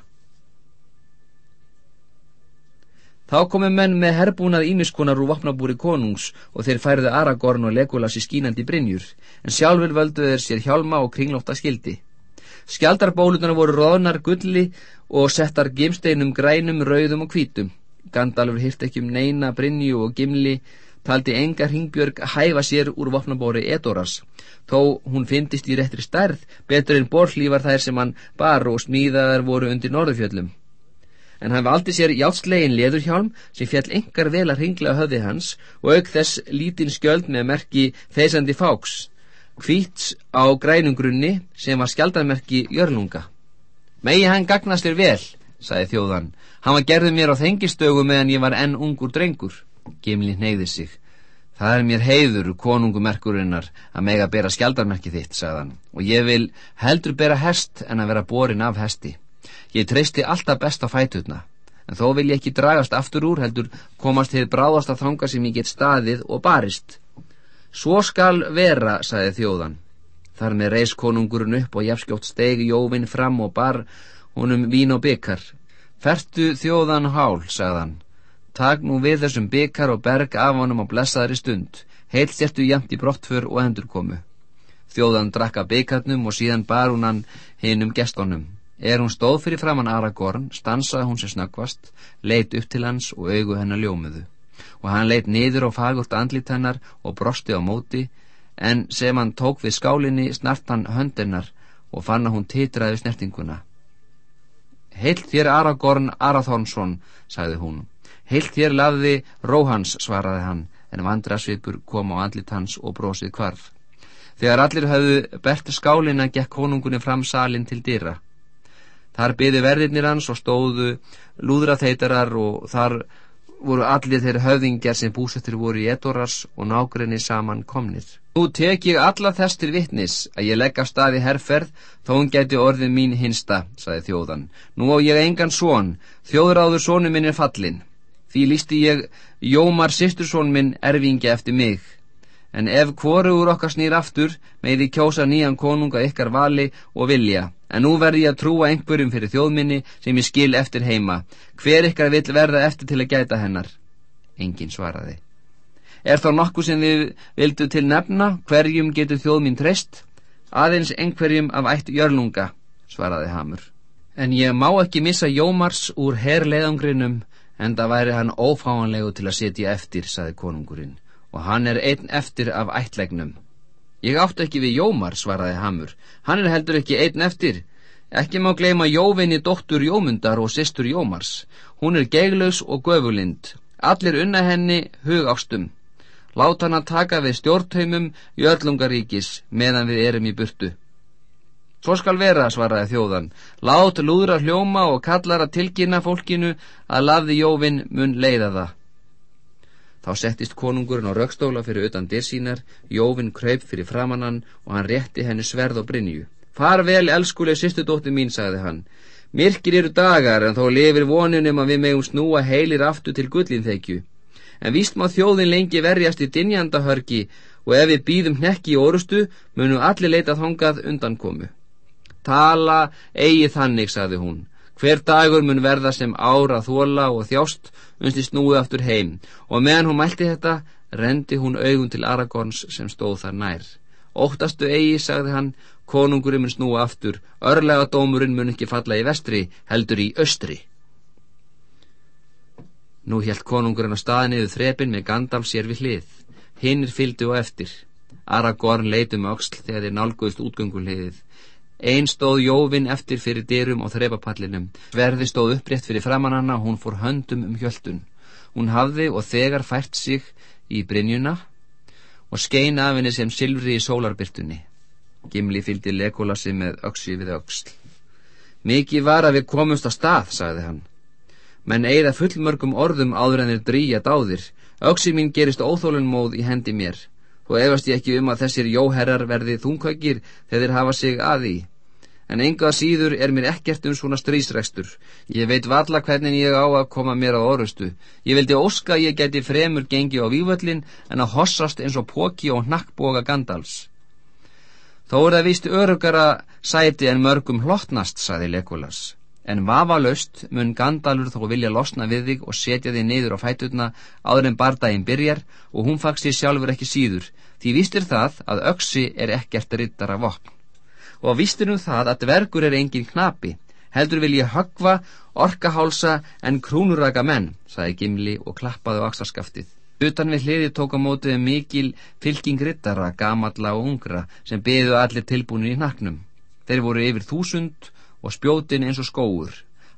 Þá komu menn með herbúnað ímiskonar úr vopnabúri konungs og þeir færðu Aragorn og Legolas í skínandi brinjur, en sjálfur völdu þeir sér hjálma og kringlóta skildi. Skjaldarbólunar voru róðnar gulli og settar gimsteinum grænum, rauðum og hvítum. Gandalfur hirt ekki um neina, brinju og gimli, taldi enga ringbjörg hæfa sér úr vopnabóri Edoras, þó hún fyndist í réttri stærð, betur en borlífar þær sem hann bar og smíðaðar voru undir norðufjöllum. En hann valdi sér játslegin leðurhjálm sem fjall engar vel að ringla höfði hans og auk þess lítinn skjöld með merki þeisandi fáks, hvíts á grænungrunni sem var skjaldarmerki Jörlunga. Megi hann gagnast þér vel, sagði þjóðan, hann var gerðið mér á þengistögu meðan ég var enn ungur drengur. Gimli neyði sig. Það er mér heiður, konungumerkurinnar, að mega bera skjaldarmerki þitt, sagðan, og ég vil heldur bera hest en að vera borin af hesti. Ég treysti alltaf best á fætutna, en þó vil ég ekki dragast aftur úr, heldur komast þið bráðast að þanga sem ég get staðið og barist. Svo skal vera, sagði þjóðan. Þar með reys konungurinn upp og jafnskjótt stegi jóvinn fram og bar honum vín og byggar. Fertu þjóðan hál, sagðan Tag nú við þessum byggar og berg af honum á blessaðri stund, heilstjertu jæmt í brottför og endur komu. Þjóðan drakka beikarnum og síðan bar hún hann hinn um gestónum. Er hún stóð fyrir framann Aragorn, stansaði hún sér snöggvast, leit upp til hans og augu hennar ljómiðu. Og hann leit niður á fagurt andlit hennar og brosti á móti, en sem hann tók við skálinni snart hann höndennar og fann að hún titraði snertinguna. Heilt þér Aragorn Arathornsson, sagði hún. Heilt þér laði Róhans, svaraði hann, en vandrasvipur kom á andlit hans og brosið kvarf. Þegar allir hafðu bert skálina gekk konungunni fram salin til dýra. Þar byði verðirnir hans og stóðu lúðraþeitarar og þar voru allir þeir höfðingjar sem búsettir voru í Edorars og nákrenni saman komnir. Nú tek ég alla þess til vittnis að ég legg af staði herrferð þó hún geti orðið mín hinsta, saði þjóðan. Nú á ég engan svon, þjóðráður sónu minn er fallin. Því lísti ég Jómar sýstursón minn erfingi eftir mig. En ef hvorugur okkar snýr aftur, meði kjósa nýjan konunga ykkar vali og vilja. En nú verði ég að trúa einhverjum fyrir þjóðminni sem ég skil eftir heima. Hver ykkar vill verða eftir til að gæta hennar? Engin svaraði. Er þá nokkuð sem þið vildu til nefna, hverjum getur þjóðminn treyst? Aðeins einhverjum af ætt jörlunga, svaraði Hamur. En ég má ekki missa Jómars úr herrleðangrinum en það væri hann ófáanlegu til að setja eftir, saði konungurinn, og hann er einn eftir af ættlegnum. Ég átt ekki við Jómar, svaraði Hamur, hann er heldur ekki einn eftir. Ekki má gleima Jóvinni dóttur Jómundar og sýstur Jómars. Hún er geglaus og göfulind. Allir unna henni hug ástum. Lát hann að taka við stjórntaumum í öllungaríkis meðan við erum í burtu. Svo skal vera, svaraði þjóðan, lát lúðra hljóma og kallar að tilkynna fólkinu að lafði jóvin mun leiða það. Þá settist konungurinn á raukstóla fyrir utan dyrsínar, jóvin kröyp fyrir framannan og hann rétti henni sverð og brinju. Far vel, elskuleg sýstudótti mín, sagði hann. Myrkir eru dagar en þó lifir voninum að við megum snúa heilir aftur til gullin En víst má þjóðin lengi verjast í dinjandahörgi og ef við býðum hnekki í orustu munum allir leitað hongað undankomu. Tala eigi þannig, sagði hún. Hver dagur mun verða sem ára þóla og þjást unst í snúið aftur heim og meðan hún mælti þetta rendi hún augun til Aragorns sem stóð þar nær. Óttastu eigi, sagði hann, konungurinn mun snúa aftur, örlega dómurinn mun ekki falla í vestri, heldur í östri. Nú helt konungurinn á staðniðu þrepin með Gandalf sér við hlið. Hinnir fylgdu og eftir. Aragorn leitum auksl þegar þeir nálguðist útgöngulegið. Einn stóð Jóvin eftir fyrir dyrum á þreipapallinum. Sverði stóð upprétt fyrir framannanna og hún fór höndum um hjöldun. Hún hafði og þegar fært sig í brinjuna og skein af henni sem silfri í sólarbyrtunni. Gimli fylgdi Legolasi með öksi við öksl. Mikið var að við komumst á stað, sagði hann. Menn eigða fullmörgum orðum áður en þeir drýja dáðir. Öksi mín gerist óþólunmóð í hendi mér og efast ég ekki um að þessir jóherrar verði þungkvækir þegar þeir hafa sig að því. En enga síður er mér ekkert um svona strísrekstur. Ég veit valla hvernig ég á að koma mér á orustu. Ég vildi óska að ég geti fremur gengi á vývöllin en að hossast eins og póki og hnakkboga Gandals. Þó er það vist örugara sæti en mörgum hlottnast, saði Legolas en vafalaust mun Gandalfur þó vilja losna við þig og setja þig niður á fæturna áður en bardaginn byrjar og hún fagst sér sjálfur ekki síður. Því vístir það að öksi er ekkert ryttar af vopn. Og vístir um það að dvergur er engin knapi heldur vil ég högva orkahálsa en krúnuraka menn sagði Gimli og klappaði á axarskaftið utan við hliði tók á mótið mikil fylking ryttara, gamalla og ungra sem beðu allir tilbúinir í naknum þeir voru yfir þúsund og spjótin eins og skóur.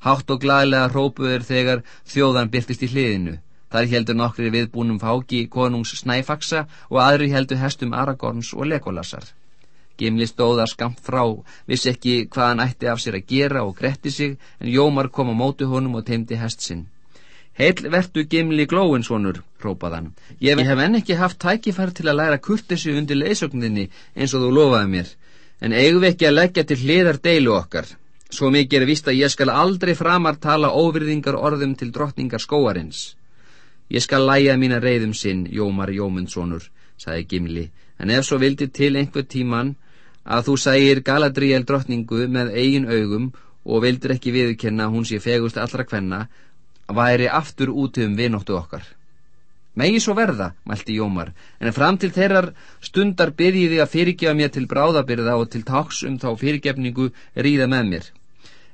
Hátt og glæðilega hrópuður þegar þjóðan byrtist í hliðinu. Þar heldur nokkri viðbúnum fáki konungs snæfaksa og aðri heldur hestum Aragorns og Legolasar. Gimli stóða skamt frá, vissi ekki hvað hann ætti af sér að gera og gretti sig, en Jómar kom á mótu honum og teimdi hest sinn. Heil vertu Gimli glóinsonur, rópaðan. Ég hef enn ekki haft tækifær til að læra kurtesi undir leysögninni eins og þú lofaði mér, en eigum við ekki að leggja til hliðar deilu okkar. Svo mikið er vist að ég skal aldrei framar tala óvirðingar orðum til drottningar skóarins. Ég skal læja mína reyðum sinn, Jómar Jómundssonur, sagði Gimli, en ef svo vildi til einhver tíman að þú sægir Galadriel drottningu með eigin augum og vildir ekki viðkenna hún sé fegust allra kvenna, væri aftur út um vinóttu okkar. Megi svo verða, mælti Jómar, en fram til þeirrar stundar byrjiði að fyrirgefa mér til bráðabyrða og til taks um þá fyrirgefningu ríða með mér.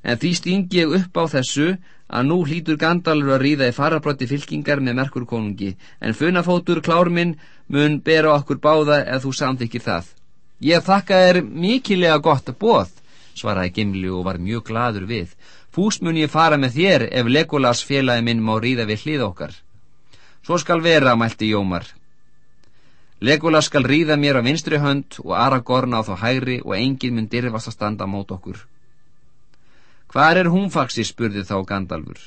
En því stingi ég upp á þessu að nú hlýtur Gandalfur að ríða í farabrotti fylkingar með merkur konungi, en funafótur klárminn mun bera okkur báða ef þú samþykir það. Ég þakka þér mikilega gott bóð, svaraði Gimli og var mjög gladur við. Fús mun ég fara með þér ef Legolas félagi minn má ríða við hlið okkar. Svo skal vera, mælti Jómar. Legolas skal ríða mér á vinstri hönd og Aragorn á þá hægri og enginn mun dirfast að standa mót okkur. Hvar er húnfaxi, spurði þá Gandalfur.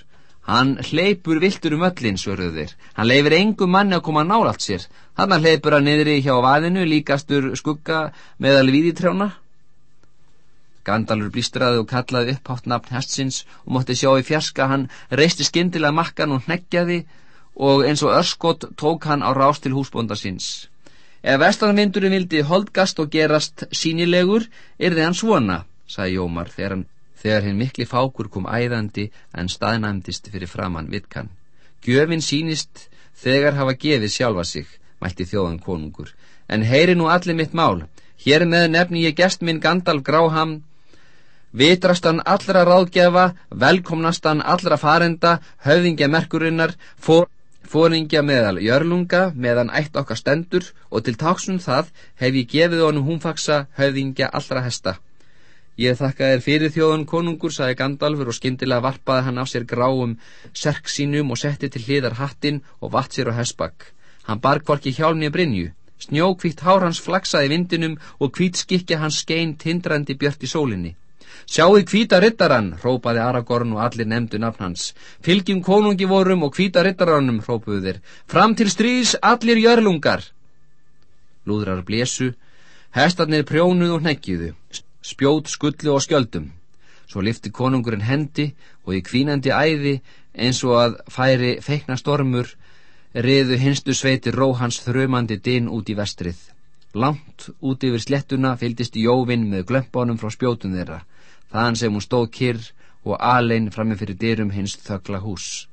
Hann hleypur viltur um öllin, svörðu þeir. Hann leifir engum manni að koma nálátt sér. Hann hleypur að niðri hjá vaðinu, líkastur skugga meðal við í trjána. Gandalfur blístraði og kallaði upp hátt nafn hestsins og mótti sjá í fjarska hann reisti skindilega makkan og hneggjaði og eins og örskot tók hann á rást til húsbónda síns. Ef vestanvindurinn vildi holdgast og gerast sínilegur, er þið hann svona, sagði Jómar þegar, hann, þegar hinn mikli fákur kom æðandi en staðnæmdist fyrir framann vitkan. Gjöfin sínist þegar hafa gefið sjálfa sig, mælti þjóðan konungur. En heyri nú allir mitt mál, hér með nefni ég gest minn Gandalf Gráham, vitrastan allra ráðgefa, velkomnastan allra farenda, höfðingja merkurinnar, fór fóringja meðal jörlunga meðan ætt okkar stendur og til táksum það hef ég gefið honum húnfaksa höfðingja allra hesta. Ég þakka þér fyrir þjóðun konungur, saði Gandalfur og skindilega varpaði hann á sér gráum serk sínum og setti til hliðar hattin og vatt sér á hessbakk. Hann bar kvorki hjálni brinju. Snjókvítt hár hans flaksaði vindinum og kvít skikja hans skein tindrandi björt í sólinni. Sjáu hvíta rittarann, rópaði Aragorn og allir nefndu nafn hans. Fylgjum konungi vorum og hvíta rittarannum, rópuðu þeir. Fram til strís allir jörlungar. Lúðrar blésu, hestarnir prjónuð og hneggiðu, spjót skullu og skjöldum. Svo lifti konungurinn hendi og í kvínandi æði eins og að færi feikna stormur riðu hinstu sveiti róhans þrömandi dinn út í vestrið. Langt út yfir slettuna fylgdist Jóvin með glömpunum frá spjótun þeirra þaðan sem hún stóð kyrr og alein frammi fyrir dyrum hins þögla hús.